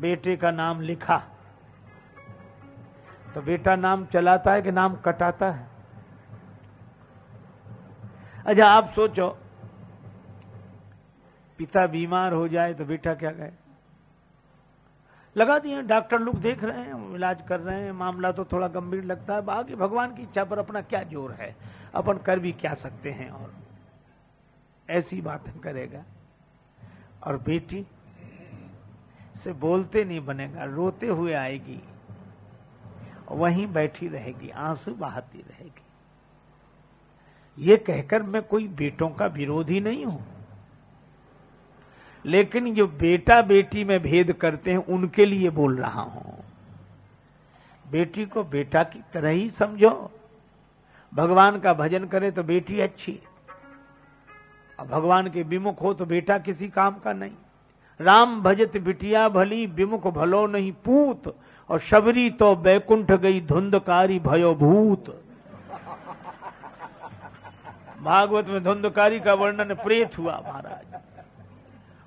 बेटे का नाम लिखा। तो बेटा नाम चलाता है कि नाम कटाता है? अच्छा आप सोचो, पिता बीमार हो जाए तो बेटा क्या कहे? लगा दिए, डॉक्टर लोग देख रहे हैं, इलाज कर रहे हैं, मामला तो थोड़ा गंभीर लगता है, बाकी भगवान की इच्छा पर अपना क्या ज़ोर है? अपन कर भी क्या सकते हैं और ऐसी बातें करेगा। और बेटी से बोलते नहीं बनेगा, रोते हुए आएगी, वहीं बैठी रहेगी, आँसू बहाती रहेगी। ये कहकर मैं कोई बेटों का विरोधी नहीं हूँ, लेकिन जो बेटा बेटी में भेद करते हैं, उनके लिए बोल रहा हूँ। बेटी को बेटा की तरह ही समझो। भगवान का भजन करे तो बेटी अच्छी भगवान के विमुख हो तो बेटा किसी काम का नहीं। राम भजत बिटिया भली, विमुख भलो नहीं पूत, और शबरी तो बैकुंठ गई धुंधकारी भयो भूत भागवत में धुंधकारी का वर्णन प्रेत हुआ महाराज।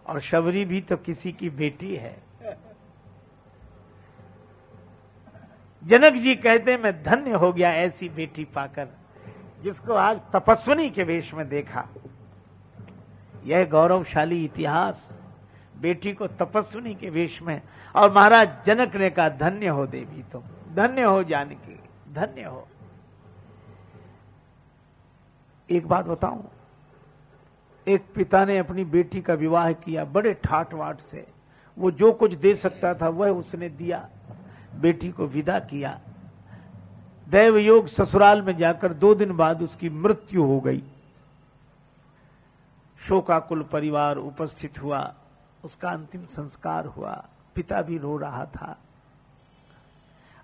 और शबरी भी तो किसी की बेटी है। जनक जी कहते मैं धन्य हो गया ऐसी बेटी पाकर, जिसको आज तपस्वनी के वेश में देखा। यह गौरवशाली इतिहास बेटी को तपस्विनी के वेश में। और महाराज जनक ने कहा, धन्य हो देवी तुम, धन्य हो जानकी, धन्य हो। एक बात बताऊँ, एक पिता ने अपनी बेटी का विवाह किया बड़े ठाट वाट से। वो जो कुछ दे सकता था, वह उसने दिया। बेटी को विदा किया। दैव योग ससुराल में जाकर दो दिन बाद उसकी मृत्यु हो गई। शोकाकुल परिवार उपस्थित हुआ। उसका अंतिम संस्कार हुआ। पिता भी रो रहा था।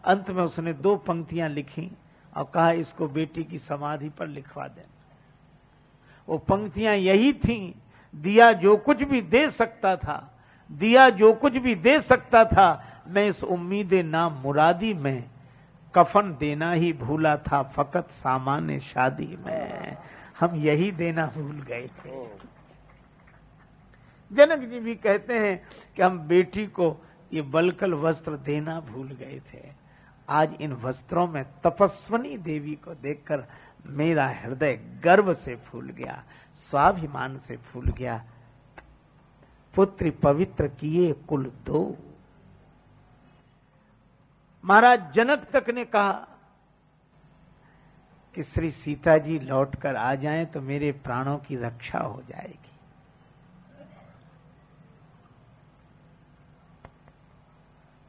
अंत में उसने दो पंक्तियाँ लिखी और कहा, इसको बेटी की समाधि पर लिखवा देना वो पंक्तियाँ यही थीं, दिया जो कुछ भी दे सकता था, दिया जो कुछ भी दे सकता था, मैं इस उम्मीद ना मुरादी में, कफन देना ही भूला था, फकत सामान्य शादी में। हम यही देना भूल गए थे। जनक जी भी कहते हैं कि हम बेटी को ये बलकल वस्त्र देना भूल गए थे। आज इन वस्त्रों में तपस्वनी देवी को देखकर मेरा हृदय गर्व से फूल गया स्वाभिमान से फूल गया। पुत्र पवित्र किए कुल दो। महाराज जनक तक ने कहा कि श्री सीता जी लौटकर आ जाएँ तो मेरे प्राणों की रक्षा हो जाएगी।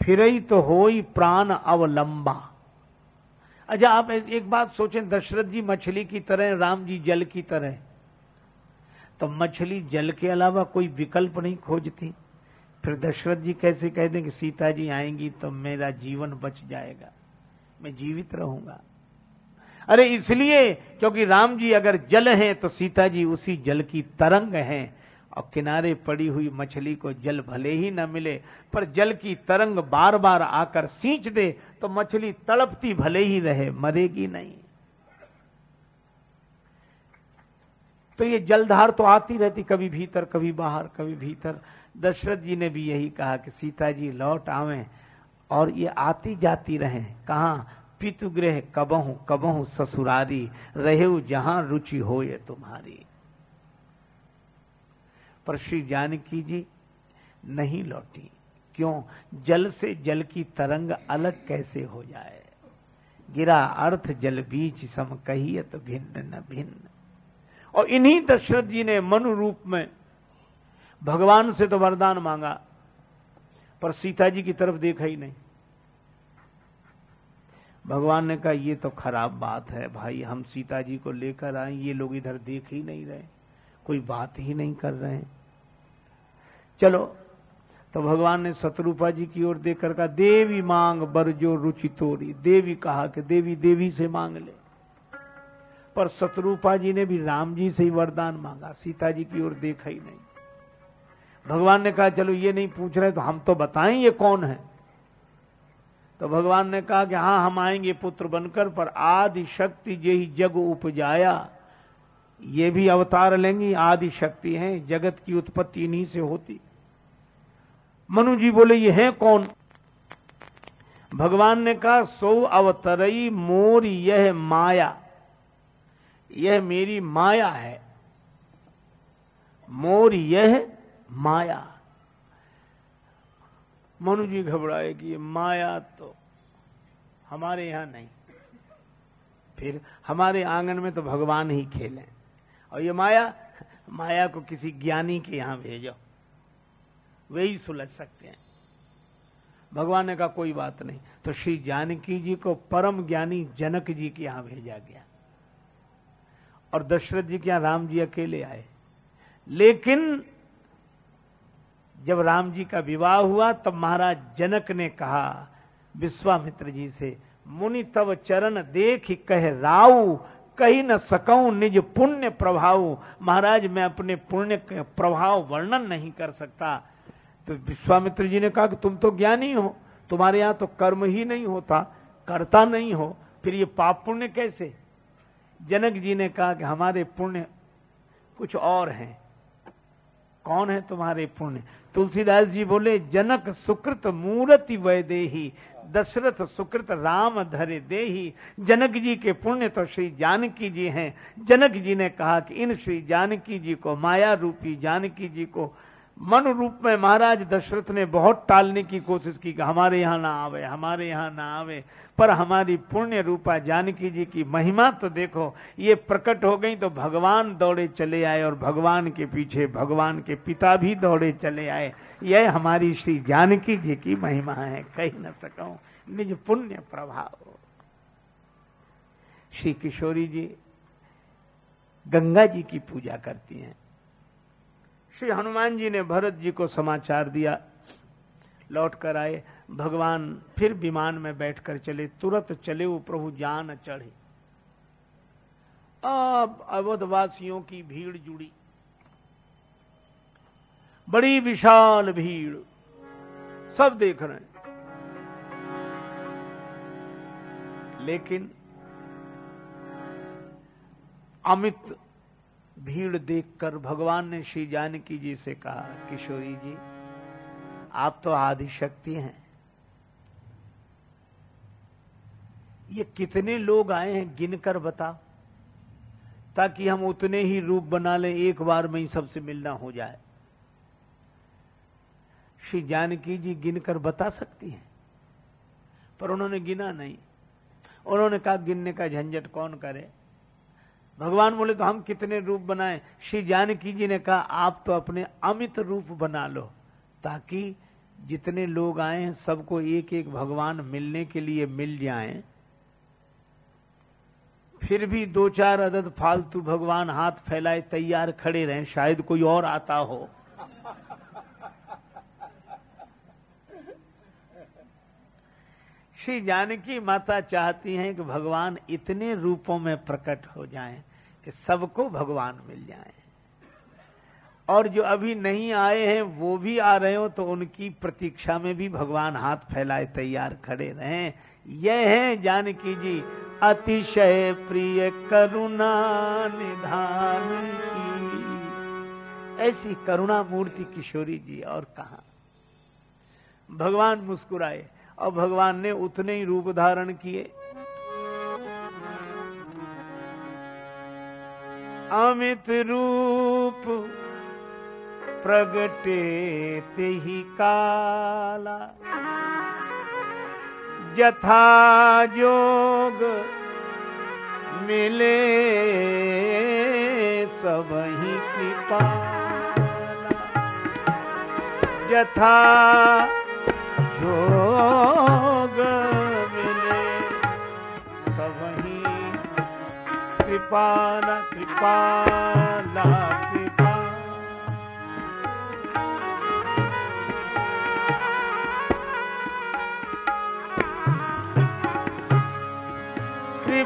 फिर ही तो हो ही प्राण अवलंबा। अच्छा आप एक बात सोचें, दशरथ जी मछली की तरह, राम जी जल की तरह। तो मछली जल के अलावा कोई विकल्प नहीं खोजती। फिर दशरथ जी कैसे कह दें कि सीता जी आएँगी तो मेरा जीवन बच जाएगा। मैं जीवित रहूँगा। अरे इसलिए क्योंकि राम जी अगर जल हैं तो सीता जी उसी जल की तरंग हैं। और किनारे पड़ी हुई मछली को जल भले ही न मिले, पर जल की तरंग बार बार आकर सींच दे तो मछली तड़पती भले ही रहे, मरेगी नहीं। तो ये जलधार तो आती रहती कभी भीतर, कभी बाहर, कभी भीतर। दशरथ जी ने भी यही कहा कि सीता जी लौट आवे और ये आती जाती रहे। कहा? पितुग्रह कबहू कबहू ससुरारी रहे जहाँ रुचि हो ये तुम्हारी। पर श्री जानकी जी नहीं लौटी। क्यों? जल से जल की तरंग अलग कैसे हो जाए? गिरा अर्थ जल बीच सम कहियत भिन्न न भिन्न। और इन्हीं दशरथ जी ने मनु रूप में भगवान से तो वरदान मांगा, पर सीता जी की तरफ़ देखा ही नहीं। भगवान ने कहा, ये तो खराब बात है भाई, हम सीता जी को लेकर आए, ये लोग इधर देख ही नहीं रहे, कोई बात ही नहीं कर रहे हैं। चलो तो भगवान ने शत्रुपा जी की ओर देखकर कहा, देवी मांग बरजो रुचि तोरी। देवी कहा कि, देवी देवी से मांग ले। पर शत्रुपा जी ने भी राम जी से ही वरदान मांगा सीता जी की ओर देखा ही नहीं। भगवान ने कहा, चलो, ये नहीं पूछ रहे तो हम तो बताएँ ये कौन है? तो भगवान ने कहा कि हाँ हम आएँगे पुत्र बनकर, पर आदि शक्ति यही जग उपजाया। ये भी अवतार लेंगी आदि शक्ति हैं, जगत की उत्पत्ति इन्हीं से होती। मनु जी बोले, ये है कौन? भगवान ने कहा, सो अवतरई मोर यह माया। यह मेरी माया है। मोर यह माया। मनु जी घबराए कि माया तो हमारे यहाँ नहीं। फिर हमारे आँगन में तो भगवान ही खेले। और ये माया माया को किसी ज्ञानी के यहाँ भेजो। वे ही सुलझ सकते हैं। भगवान ने कहा, कोई बात नहीं। तो श्री जानकी जी को परम ज्ञानी जनक जी के यहाँ भेजा गया। और दशरथ जी के यहाँ राम जी अकेले आए। लेकिन जब राम जी का विवाह हुआ, तब महाराज जनक ने कहा, विश्वामित्र जी से, मुनि तव चरण देख कह राऊ, कही न सकूँ निज पुण्य प्रभाव महाराज, मैं अपने पुण्य प्रभाव वर्णन नहीं कर सकता। तो विश्वामित्र जी ने कहा कि तुम तो ज्ञानी हो, तुम्हारे यहाँ तो कर्म ही नहीं होता, करता नहीं हो, फिर ये पाप पुण्य कैसे? जनक जी ने कहा कि हमारे पुण्य कुछ और हैं। कौन है तुम्हारे पुण्य? तुलसीदास जी बोले, जनक सुकृत मूर्ति वैदेही दशरथ सुकृत राम धरे देही। जनक जी के पुण्य तो श्री जानकी जी हैं। जनक जी ने कहा कि इन श्री जानकी जी को, माया रूपी जानकी जी को, मन रूप में महाराज दशरथ ने बहुत टालने की कोशिश की कि हमारे यहाँ ना आवे, हमारे यहाँ ना आवे। पर हमारी पुण्य रूपा जानकी जी की महिमा तो देखो, ये प्रकट हो गई तो भगवान दौड़े चले आए और भगवान के पीछे भगवान के पिता भी दौड़े चले आए। यह हमारी श्री जानकी जी की महिमा है, कही न सकूँ। निज पुण्य प्रभाव। श्री किशोरी जी गंगा जी की पूजा करती हैं। श्री हनुमान जी ने भरत जी को समाचार दिया लौट कर आए। भगवान फिर विमान में बैठकर चले, तुरंत चले वो प्रभु जान चढ़े। अब अवधवासियों की भीड़ जुड़ी। बड़ी विशाल भीड़। सब देख रहे हैं। लेकिन अमित भीड़ देखकर भगवान ने श्री जानकी जी से कहा, किशोरी जी, आप तो आदि शक्ति हैं। ये कितने लोग आए हैं गिनकर बता, ताकि हम उतने ही रूप बना लें, एक बार में ही सबसे मिलना हो जाए। श्री जानकी जी गिनकर बता सकती हैं, पर उन्होंने गिना नहीं। उन्होंने कहा, गिनने का झंझट कौन करे? भगवान बोले तो हम कितने रूप बनाए? श्री जानकी जी ने कहा, आप तो अपने अमित रूप बना लो, ताकि जितने लोग आए हैं, सबको एक एक भगवान मिलने के लिए मिल जाएँ फिर भी दो चार अदद फालतू भगवान हाथ फैलाए तैयार खड़े रहें, शायद कोई और आता हो। श्री जानकी माता चाहती हैं कि भगवान इतने रूपों में प्रकट हो जाएँ कि सबको भगवान मिल जाए। और जो अभी नहीं आए हैं, वो भी आ रहे हो तो उनकी प्रतीक्षा में भी भगवान हाथ फैलाए तैयार खड़े रहे। यह है जानकी जी अतिशय प्रिय करुणा निधान की। ऐसी करुणा मूर्ति किशोरी जी और कहा। भगवान मुस्कुराए और भगवान ने उतने ही रूप धारण किए। अमित रूप प्रगटे ते ही काला। जथा जोग मिले सब ही कृपा। जथा जोग कृपाला कृपाला कृपा।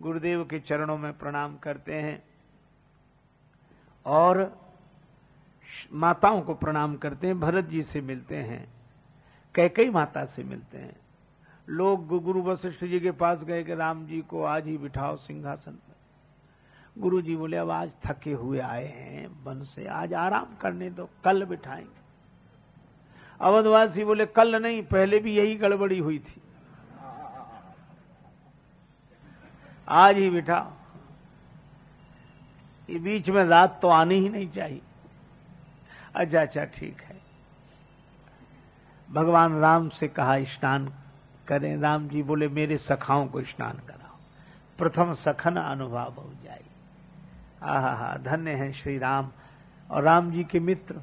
गुरुदेव के चरणों में प्रणाम करते हैं और माताओं को प्रणाम करते हैं, भरत जी से मिलते हैं कैकई माता से मिलते हैं। लोग गुरु वशिष्ठ जी के पास गए कि राम जी को आज ही बिठाओ सिंहासन पर। गुरु जी बोले, अब आज थके हुए आए हैं वन से आज आराम करने दो, कल बिठाएँगे। अवधवासी बोले, कल नहीं, पहले भी यही गड़बड़ी हुई थी। आज ही बिठा ये बीच में रात तो आनी ही नहीं चाहिए। अच्छा अच्छा ठीक है। भगवान राम से कहा, स्नान करें। राम जी बोले, मेरे सखाओं को स्नान कराओ। प्रथम सखन अनुभव हो जाए। आहा, हा, धन्य है श्री राम। और राम जी के मित्र,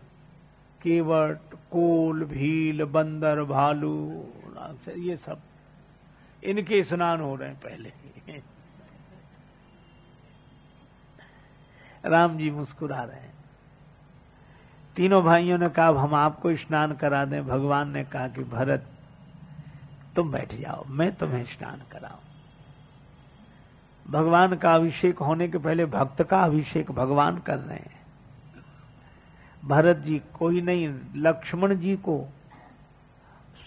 केवट, कोल, भील, बंदर, भालू ये सब, इनके स्नान हो रहे हैं पहले। राम जी मुस्कुरा रहे हैं। तीनों भाइयों ने कहा हम आपको स्नान करा दें। भगवान ने कहा कि, भरत, तुम बैठ जाओ, मैं तुम्हें स्नान कराऊं। भगवान का अभिषेक होने के पहले भक्त का अभिषेक भगवान कर रहे हैं। भरत जी, कोई नहीं, लक्ष्मण जी को,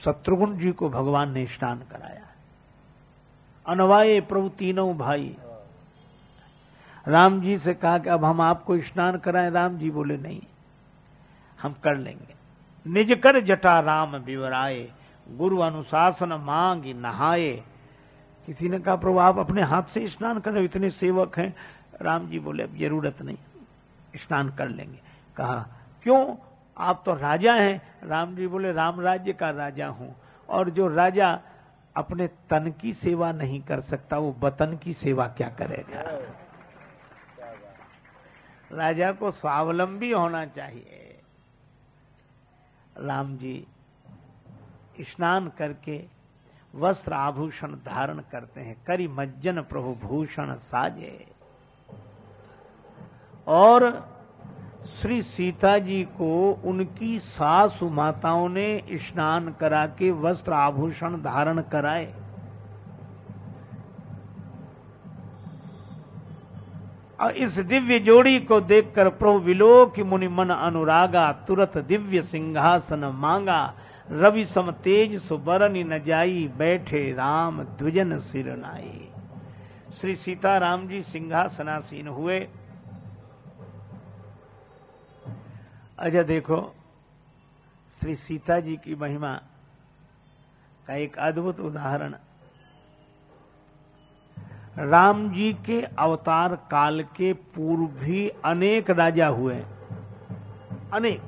शत्रुघ्न जी को भगवान ने स्नान कराया। अनवाये प्रभु तीनों भाई राम जी से कहा कि अब हम आपको स्नान कराएँ। राम जी बोले, नहीं, हम कर लेंगे। निज कर जटा राम विवराए गुरु अनुशासन मांग नहाए। किसी ने कहा, प्रभु, आप अपने हाथ से स्नान करें इतने सेवक हैं। राम जी बोले, अब ज़रूरत नहीं, स्नान कर लेंगे। कहा, क्यों? आप तो राजा हैं। राम जी बोले, राम राज्य का राजा हूँ, और जो राजा अपने तन की सेवा नहीं कर सकता, वो बतन की सेवा क्या करेगा? राजा को स्वावलंबी होना चाहिए। राम जी स्नान करके वस्त्र आभूषण धारण करते हैं, करी मज्जन प्रभु भूषण साजे। और श्री सीता जी को उनकी सासु माताओं ने स्नान करा के वस्त्र आभूषण धारण कराए। और इस दिव्य जोड़ी को देखकर प्रभु विलोक मुनि मन अनुरागा, तुरत दिव्य सिंहासन मांगा, रवि सम तेज सुबरनी न जाई, बैठे राम द्विजन सिर नाई। श्री सीता राम जी सिंहासनासीन हुए। अजय देखो, श्री सीता जी की महिमा का एक अद्भुत उदाहरण राम जी के अवतार काल के पूर्व भी अनेक राजा हुए। अनेक।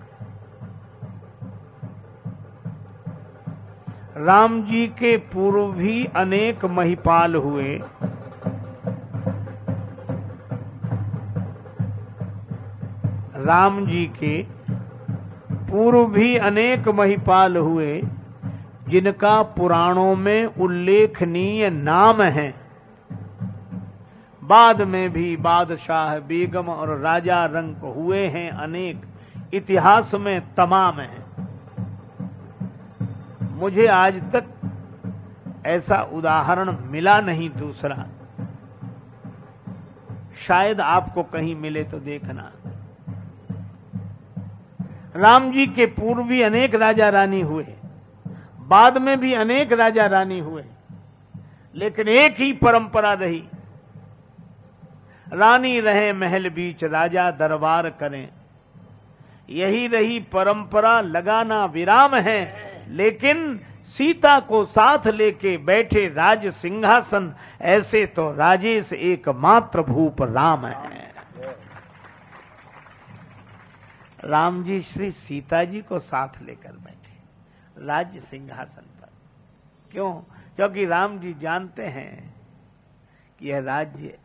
राम जी के पूर्व भी अनेक महिपाल हुए। राम जी के पूर्व भी अनेक महिपाल हुए, जिनका पुराणों में उल्लेखनीय नाम है। बाद में भी बादशाह बेगम और राजा रंक हुए हैं अनेक। इतिहास में तमाम हैं। मुझे आज तक ऐसा उदाहरण मिला नहीं दूसरा। शायद आपको कहीं मिले तो देखना। राम जी के पूर्व अनेक राजा रानी हुए। बाद में भी अनेक राजा रानी हुए। लेकिन एक ही परंपरा रही। रानी रहे महल बीच, राजा दरबार करें। यही रही परंपरा, लगाना विराम है। लेकिन सीता को साथ लेके बैठे राज सिंहासन, ऐसे तो राजेश एकमात्र भूप राम है। राम जी श्री सीता जी को साथ लेकर बैठे राज्य सिंहासन पर। क्यों? क्योंकि राम जी जानते हैं कि यह राज्य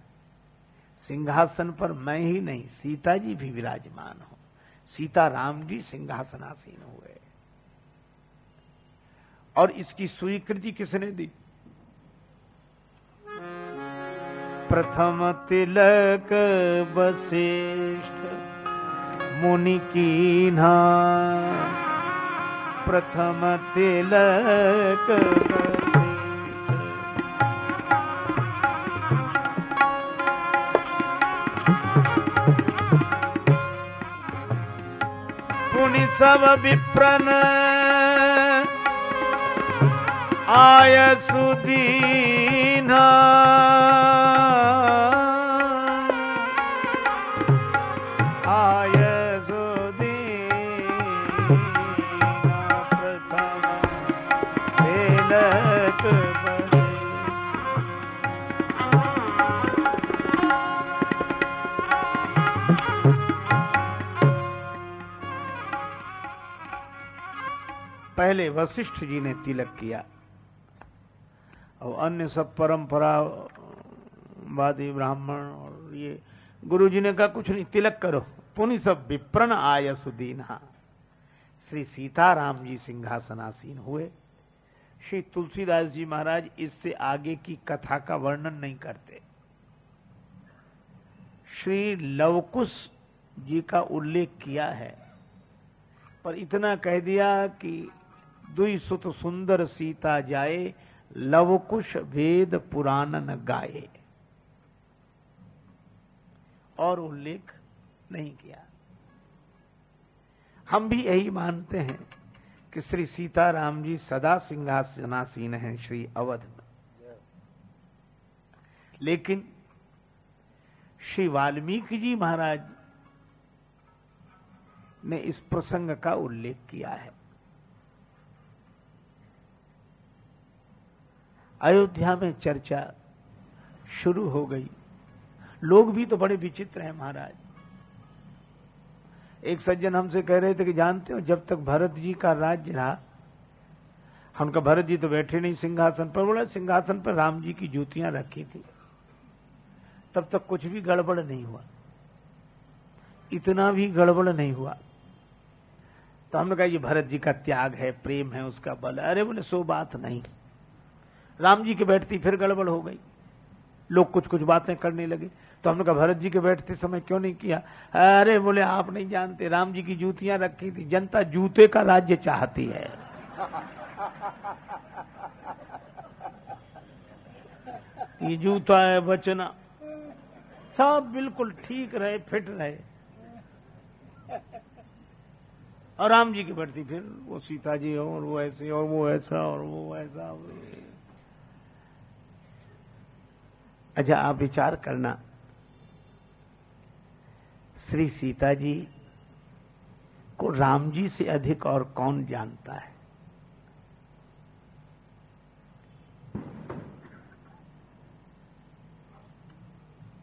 सिंहासन पर मैं ही नहीं, सीता जी भी विराजमान हो। सीता राम जी सिंहासनासीन हुए। और इसकी स्वीकृति किसने दी? प्रथम तिलक वशिष्ठ मुनि की प्रथम तिलक विप्रन। आय सुदीना पहले वशिष्ठ जी ने तिलक किया। और अन्य सब परंपरावादी ब्राह्मण और ये गुरु जी ने कहा, कुछ नहीं, तिलक करो। पुनि सब विप्रण आय सुदीना श्री सीताराम जी सिंहासनासीन हुए। श्री तुलसीदास जी महाराज इससे आगे की कथा का वर्णन नहीं करते। श्री लवकुश जी का उल्लेख किया है, पर इतना कह दिया कि दुई सुत सुंदर सीता जाए लवकुश वेद पुराणन गाए। और उल्लेख नहीं किया। हम भी यही मानते हैं कि श्री सीताराम जी सदा सिंहासनासीन हैं श्री अवध में। लेकिन श्री वाल्मीकि जी महाराज ने इस प्रसंग का उल्लेख किया है। अयोध्या में चर्चा शुरू हो गई। लोग भी तो बड़े विचित्र हैं महाराज। एक सज्जन हमसे कह रहे थे कि जानते हो, जब तक भरत जी का राज्य रहा उनका भरत जी तो बैठे नहीं सिंहासन पर। बोला, सिंहासन पर राम जी की जूतियाँ रखी थी। तब तक कुछ भी गड़बड़ नहीं हुआ। इतना भी गड़बड़ नहीं हुआ। तो हमने कहा, ये भरत जी का त्याग है, प्रेम है उसका बल। अरे बोले, सो बात नहीं। राम जी के बैठती फिर गड़बड़ हो गई। लोग कुछ कुछ बातें करने लगे। तो हमने कहा, भरत जी के बैठते समय क्यों नहीं किया? अरे, बोले, आप नहीं जानते, राम जी की जूतियाँ रखी थी। जनता जूते का राज्य चाहती है। ये जूता है, बचना। सब बिल्कुल ठीक रहे, फिट रहे। और राम जी की बैठती फिर, वो सीता जी और वो ऐसे और वो ऐसा, और वो ऐसा। अच्छा आप विचार करना। श्री सीता जी को राम जी से अधिक और कौन जानता है?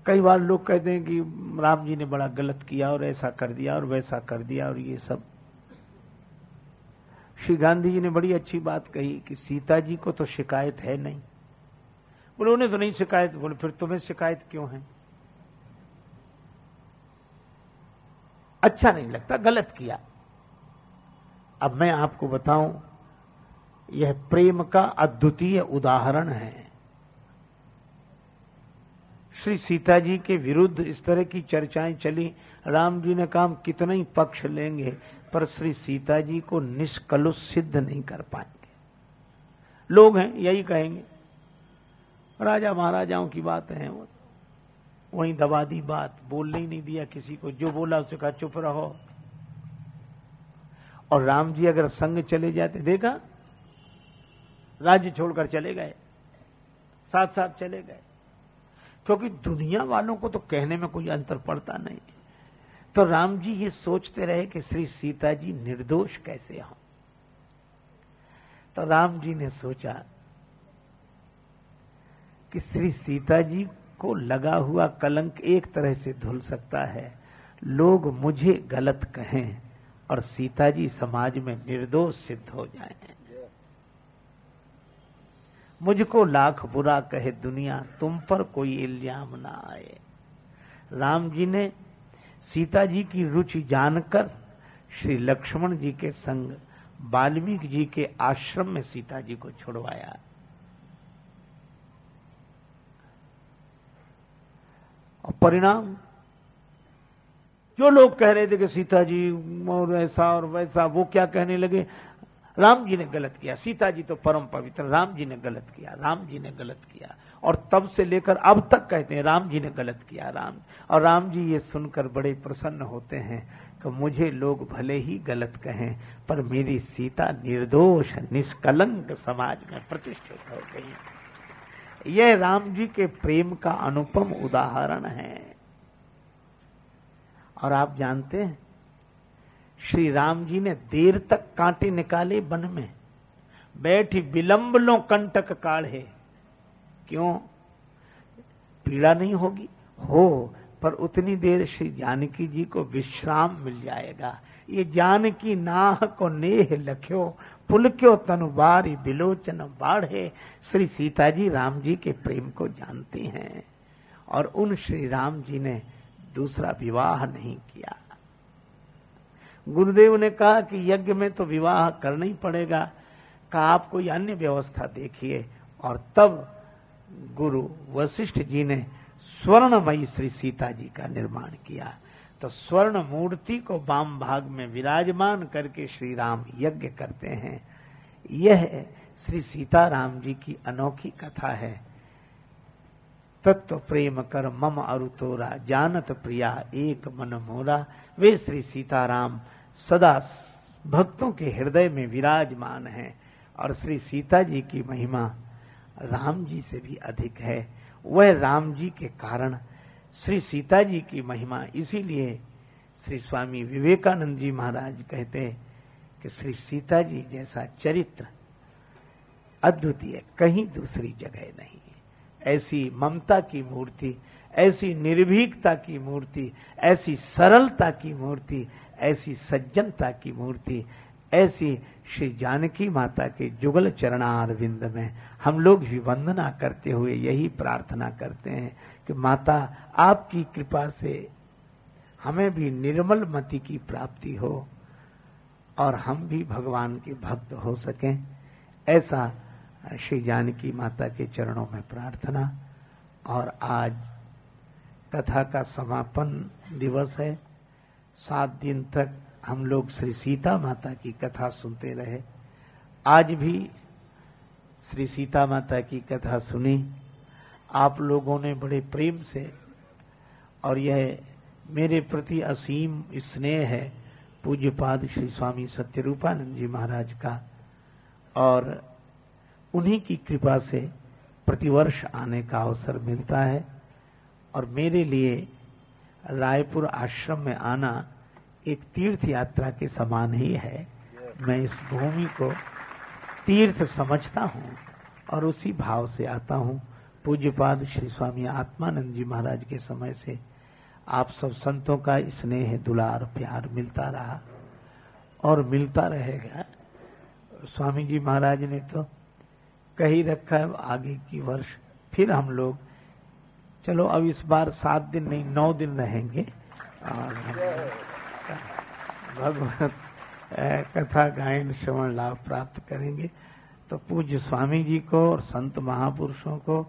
कई बार लोग कहते हैं कि राम जी ने बड़ा गलत किया और ऐसा कर दिया और वैसा कर दिया और ये सब। श्री गांधी जी ने बड़ी अच्छी बात कही कि सीता जी को तो शिकायत है नहीं। बोले उन्हें तो नहीं शिकायत, बोले, फिर तुम्हें शिकायत क्यों है? अच्छा नहीं लगता, गलत किया। अब मैं आपको बताऊँ, यह प्रेम का अद्वितीय उदाहरण है। श्री सीता जी के विरुद्ध इस तरह की चर्चाएँ चली। राम जी ने कहा कितना ही पक्ष लेंगे, पर श्री सीता जी को निष्कलुष सिद्ध नहीं कर पाएँगे। लोग हैं, यही कहेंगे। राजा महाराजाओं की बात है वो। वहीं दबा दी बात, बोलने ही नहीं दिया किसी को। जो बोला उसे कहा, चुप रहो। और राम जी अगर संग चले जाते, देखा? राज्य छोड़कर चले गए। साथ साथ चले गए। क्योंकि दुनिया वालों को तो कहने में कोई अंतर पड़ता नहीं। तो राम जी ये सोचते रहे कि श्री सीता जी निर्दोष कैसे हों। तो राम जी ने सोचा कि श्री सीता जी को लगा हुआ कलंक एक तरह से धुल सकता है। लोग मुझे गलत कहें और सीता जी समाज में निर्दोष सिद्ध हो जाए। मुझको लाख बुरा कहे दुनिया, तुम पर कोई इल्ज़ाम ना आए। राम जी ने सीता जी की रुचि जानकर श्री लक्ष्मण जी के संग, वाल्मीकि जी के आश्रम में सीता जी को छुड़वाया। और परिणाम? जो लोग कह रहे थे कि सीता जी और ऐसा और वैसा, वो क्या कहने लगे? राम जी ने गलत किया। सीता जी तो परम पवित्र। राम जी ने गलत किया। राम जी ने गलत किया। और तब से लेकर अब तक कहते हैं, राम जी ने गलत किया। राम और राम जी ये सुनकर बड़े प्रसन्न होते हैं कि मुझे लोग भले ही गलत कहें, पर मेरी सीता निर्दोष, निष्कलंक समाज में प्रतिष्ठित हो गई। यह राम जी के प्रेम का अनुपम उदाहरण है। और आप जानते हैं, श्री राम जी ने देर तक कांटे निकाले वन में। बैठी विलंब लो कंटक काढ़े। क्यों? पीड़ा नहीं होगी? हो, पर उतनी देर श्री जानकी जी को विश्राम मिल जाएगा। ये जानकी नाह को नेह लख्यो पुलक्यो तनुबारी बिलोचन बाढ़े? श्री सीता जी राम जी के प्रेम को जानती हैं और उन श्री राम जी ने दूसरा विवाह नहीं किया। गुरुदेव ने कहा कि यज्ञ में तो विवाह करना ही पड़ेगा। कहा, आप कोई अन्य व्यवस्था देखिए। और तब गुरु वशिष्ठ जी ने स्वर्णमयी श्री सीता जी का निर्माण किया। तो स्वर्ण मूर्ति को वाम भाग में विराजमान करके श्री राम यज्ञ करते हैं। यह श्री सीताराम जी की अनोखी कथा है। तत्व प्रेम कर मम अरु तोरा जानत प्रिया, एक मन मोरा। वे श्री सीताराम सदा भक्तों के हृदय में विराजमान हैं और श्री सीता जी की महिमा राम जी से भी अधिक है। वह राम जी के कारण श्री सीता जी की महिमा। इसीलिए श्री स्वामी विवेकानंद जी महाराज कहते हैं कि श्री सीता जी जैसा चरित्र अद्वितीय, कहीं दूसरी जगह नहीं। ऐसी ममता की मूर्ति, ऐसी निर्भीकता की मूर्ति, ऐसी सरलता की मूर्ति, ऐसी सज्जनता की मूर्ति, ऐसी श्री जानकी माता के जुगल चरणार विंद में हम लोग भी वंदना करते हुए यही प्रार्थना करते हैं। कि माता, आपकी कृपा से हमें भी निर्मल मति की प्राप्ति हो और हम भी भगवान के भक्त हो सकें। ऐसा श्री जानकी माता के चरणों में प्रार्थना और आज कथा का समापन दिवस है। सात दिन तक हम लोग श्री सीता माता की कथा सुनते रहे। आज भी श्री सीता माता की कथा सुनी। आप लोगों ने बड़े प्रेम से और यह मेरे प्रति असीम स्नेह है पूज्यपाद श्री स्वामी सत्यरूपानंद जी महाराज का। और उन्हीं की कृपा से प्रतिवर्ष आने का अवसर मिलता है और मेरे लिए रायपुर आश्रम में आना एक तीर्थ यात्रा के समान ही है। मैं इस भूमि को तीर्थ समझता हूँ और उसी भाव से आता हूँ। पूज्यपाद श्री स्वामी आत्मानंद जी महाराज के समय से आप सब संतों का स्नेह, दुलार, प्यार मिलता रहा और मिलता रहेगा। स्वामी जी महाराज ने तो कही रखा है, आगे की वर्ष फिर हम लोग, चलो अब इस बार सात दिन नहीं, नौ दिन रहेंगे। और भगवत कथा गायन, श्रवण लाभ प्राप्त करेंगे। तो पूज्य स्वामी जी को और संत महापुरुषों को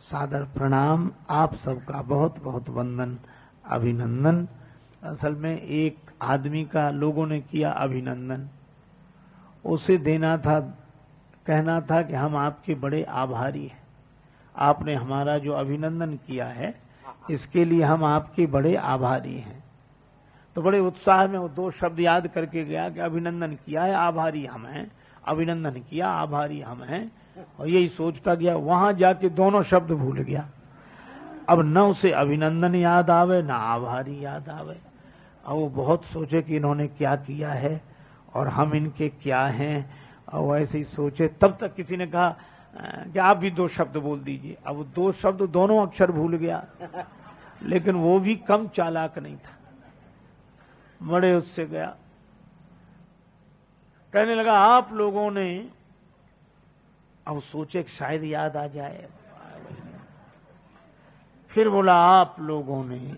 सादर प्रणाम, आप सबका बहुत बहुत वंदन, अभिनंदन। असल में एक आदमी का लोगों ने किया अभिनंदन। उसे देना था, कहना था कि हम आपके बड़े आभारी हैं। आपने हमारा जो अभिनंदन किया है, इसके लिए हम आपके बड़े आभारी हैं। तो बड़े उत्साह में वो दो शब्द याद करके गया कि अभिनंदन किया है, आभारी हम हैं, अभिनंदन किया, आभारी हम हैं। और यही सोचता गया, वहाँ जाके दोनों शब्द भूल गया। अब न उसे अभिनंदन याद आवे, न आभारी याद आवे। और वो बहुत सोचे कि इन्होंने क्या किया है और हम इनके क्या हैं। और ऐसे ही सोचे। तब तक किसी ने कहा, कि आप भी दो शब्द बोल दीजिए। अब दो शब्द दोनों अक्षर भूल गया। लेकिन वो भी कम चालाक नहीं था। बड़े उससे गया। कहने लगा, आप लोगों ने अब सोचे शायद याद आ जाए। फिर बोला आप लोगों ने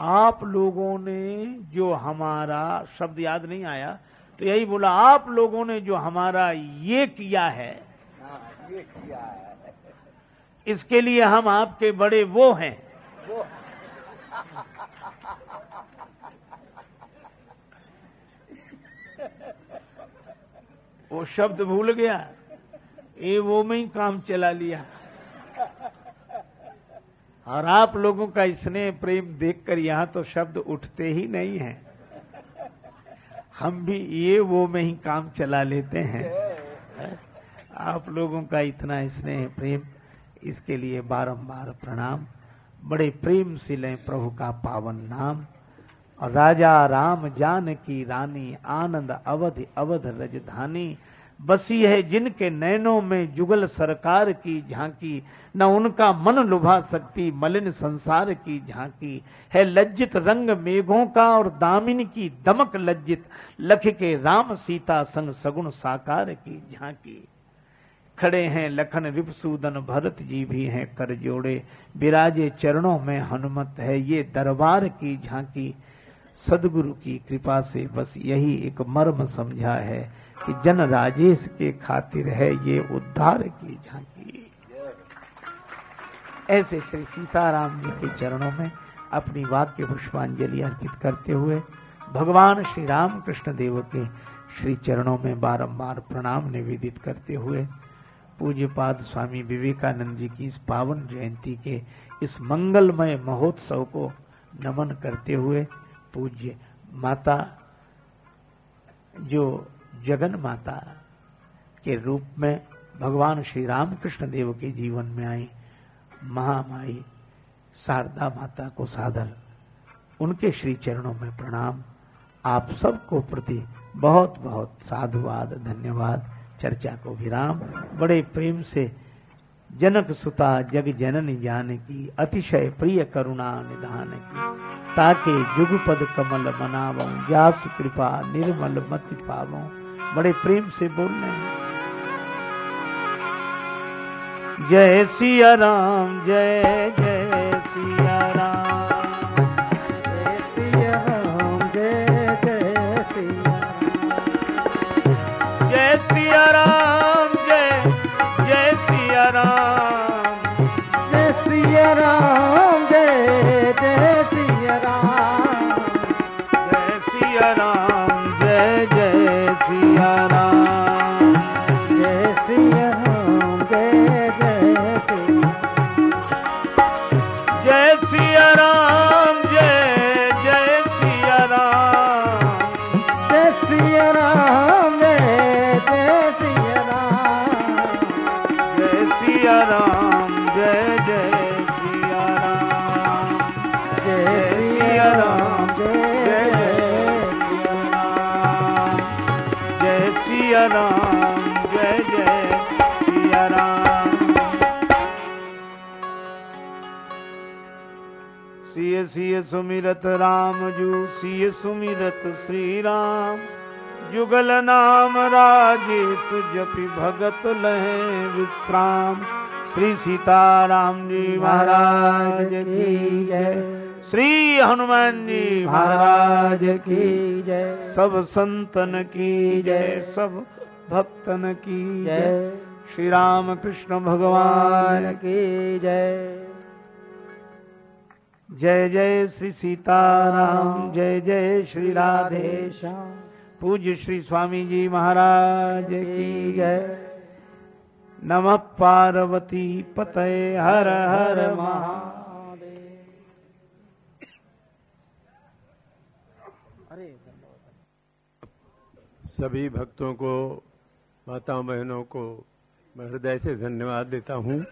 आप लोगों ने जो हमारा शब्द याद नहीं आया तो यही बोला आप लोगों ने जो हमारा ये किया है ये किया है। इसके लिए हम आपके बड़े वो हैं। वो वो शब्द भूल गया। ये वो में ही काम चला लिया। और आप लोगों का स्नेह प्रेम देखकर यहाँ तो शब्द उठते ही नहीं हैं। हम भी ये वो में ही काम चला लेते हैं। आप लोगों का इतना स्नेह प्रेम, इसके लिए बारंबार प्रणाम। बड़े प्रेम से लें प्रभु का पावन नाम। और राजा राम जान की रानी आनंद अवध अवध रजधानी। बसी है जिनके नैनों में जुगल सरकार की झांकी, न उनका मन लुभा सकती मलिन संसार की झांकी। है लज्जित रंग मेघों का और दामिन की दमक लज्जित लख के राम सीता संग सगुण साकार की झांकी। खड़े हैं लखन रिपसूदन भरत जी भी हैं कर जोड़े। विराजे चरणों में हनुमत है ये दरबार की झांकी। सदगुरु की कृपा से बस यही एक मर्म समझा है कि जन राजेश के खातिर है ये उद्धार की झांकी। ऐसे श्री सीताराम जी के चरणों में अपनी वाक्य पुष्पांजलि अर्पित करते हुए भगवान श्री राम कृष्ण देव के श्री चरणों में बारंबार प्रणाम निवेदित करते हुए पूज्य पाद स्वामी विवेकानंद जी की इस पावन जयंती के इस मंगलमय महोत्सव को नमन करते हुए पूज्य माता, जो जगन माता के रूप में भगवान श्री रामकृष्ण देव के जीवन में आई, महामाई शारदा माता को सादर, उनके श्री चरणों में प्रणाम। आप सबको प्रति बहुत बहुत साधुवाद, धन्यवाद। चर्चा को विराम। बड़े प्रेम से जनक सुता जग जनन जान की अतिशय प्रिय करुणा निधान की ताके जुगपद कमल मनाव, व्यास कृपा निर्मल मति पावो। बड़े प्रेम से बोल रहे हैं। जय सिया राम, जय जय सिया राम। जय सिया सुमिरत राम जू सिय सुमिरत श्री राम जुगल नाम राजेश जपि भगत लहे विश्राम। श्री सीताराम जी महाराज की जय। श्री हनुमान जी महाराज की जय। सब संतन की जय, सब भक्तन की जय। श्री राम कृष्ण भगवान की जय। जय जय श्री सीताराम, जय जय श्री राधे श्याम। पूज्य श्री स्वामी जी महाराज की जय। नमः पार्वती पतये हर हर महा सभी भक्तों को माता बहनों को मैं हृदय से धन्यवाद देता हूँ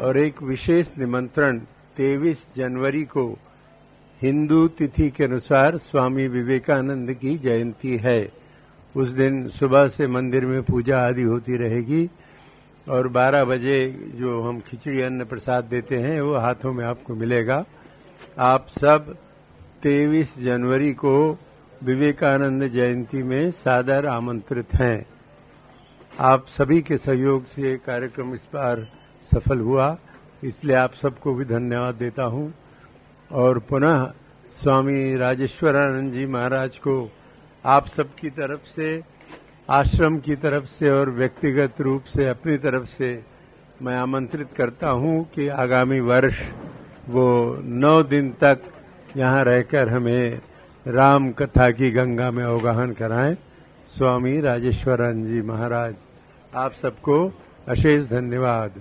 और एक विशेष निमंत्रण 23 जनवरी को हिंदू तिथि के अनुसार स्वामी विवेकानंद की जयंती है। उस दिन सुबह से मंदिर में पूजा आदि होती रहेगी और 12 बजे जो हम खिचड़ी अन्न प्रसाद देते हैं, वो हाथों में आपको मिलेगा। आप सब 23 जनवरी को विवेकानंद जयंती में सादर आमंत्रित हैं। आप सभी के सहयोग से कार्यक्रम इस बार सफल हुआ। इसलिए आप सबको भी धन्यवाद देता हूँ। और पुनः स्वामी राजेश्वरानंद जी महाराज को आप सबकी तरफ़ से, आश्रम की तरफ़ से और व्यक्तिगत रूप से अपनी तरफ़ से मैं आमंत्रित करता हूँ कि आगामी वर्ष वो नौ दिन तक यहाँ रहकर हमें राम कथा की गंगा में अवगाहन कराएँ। स्वामी राजेश्वरानंद जी महाराज, आप सबको अशेष धन्यवाद।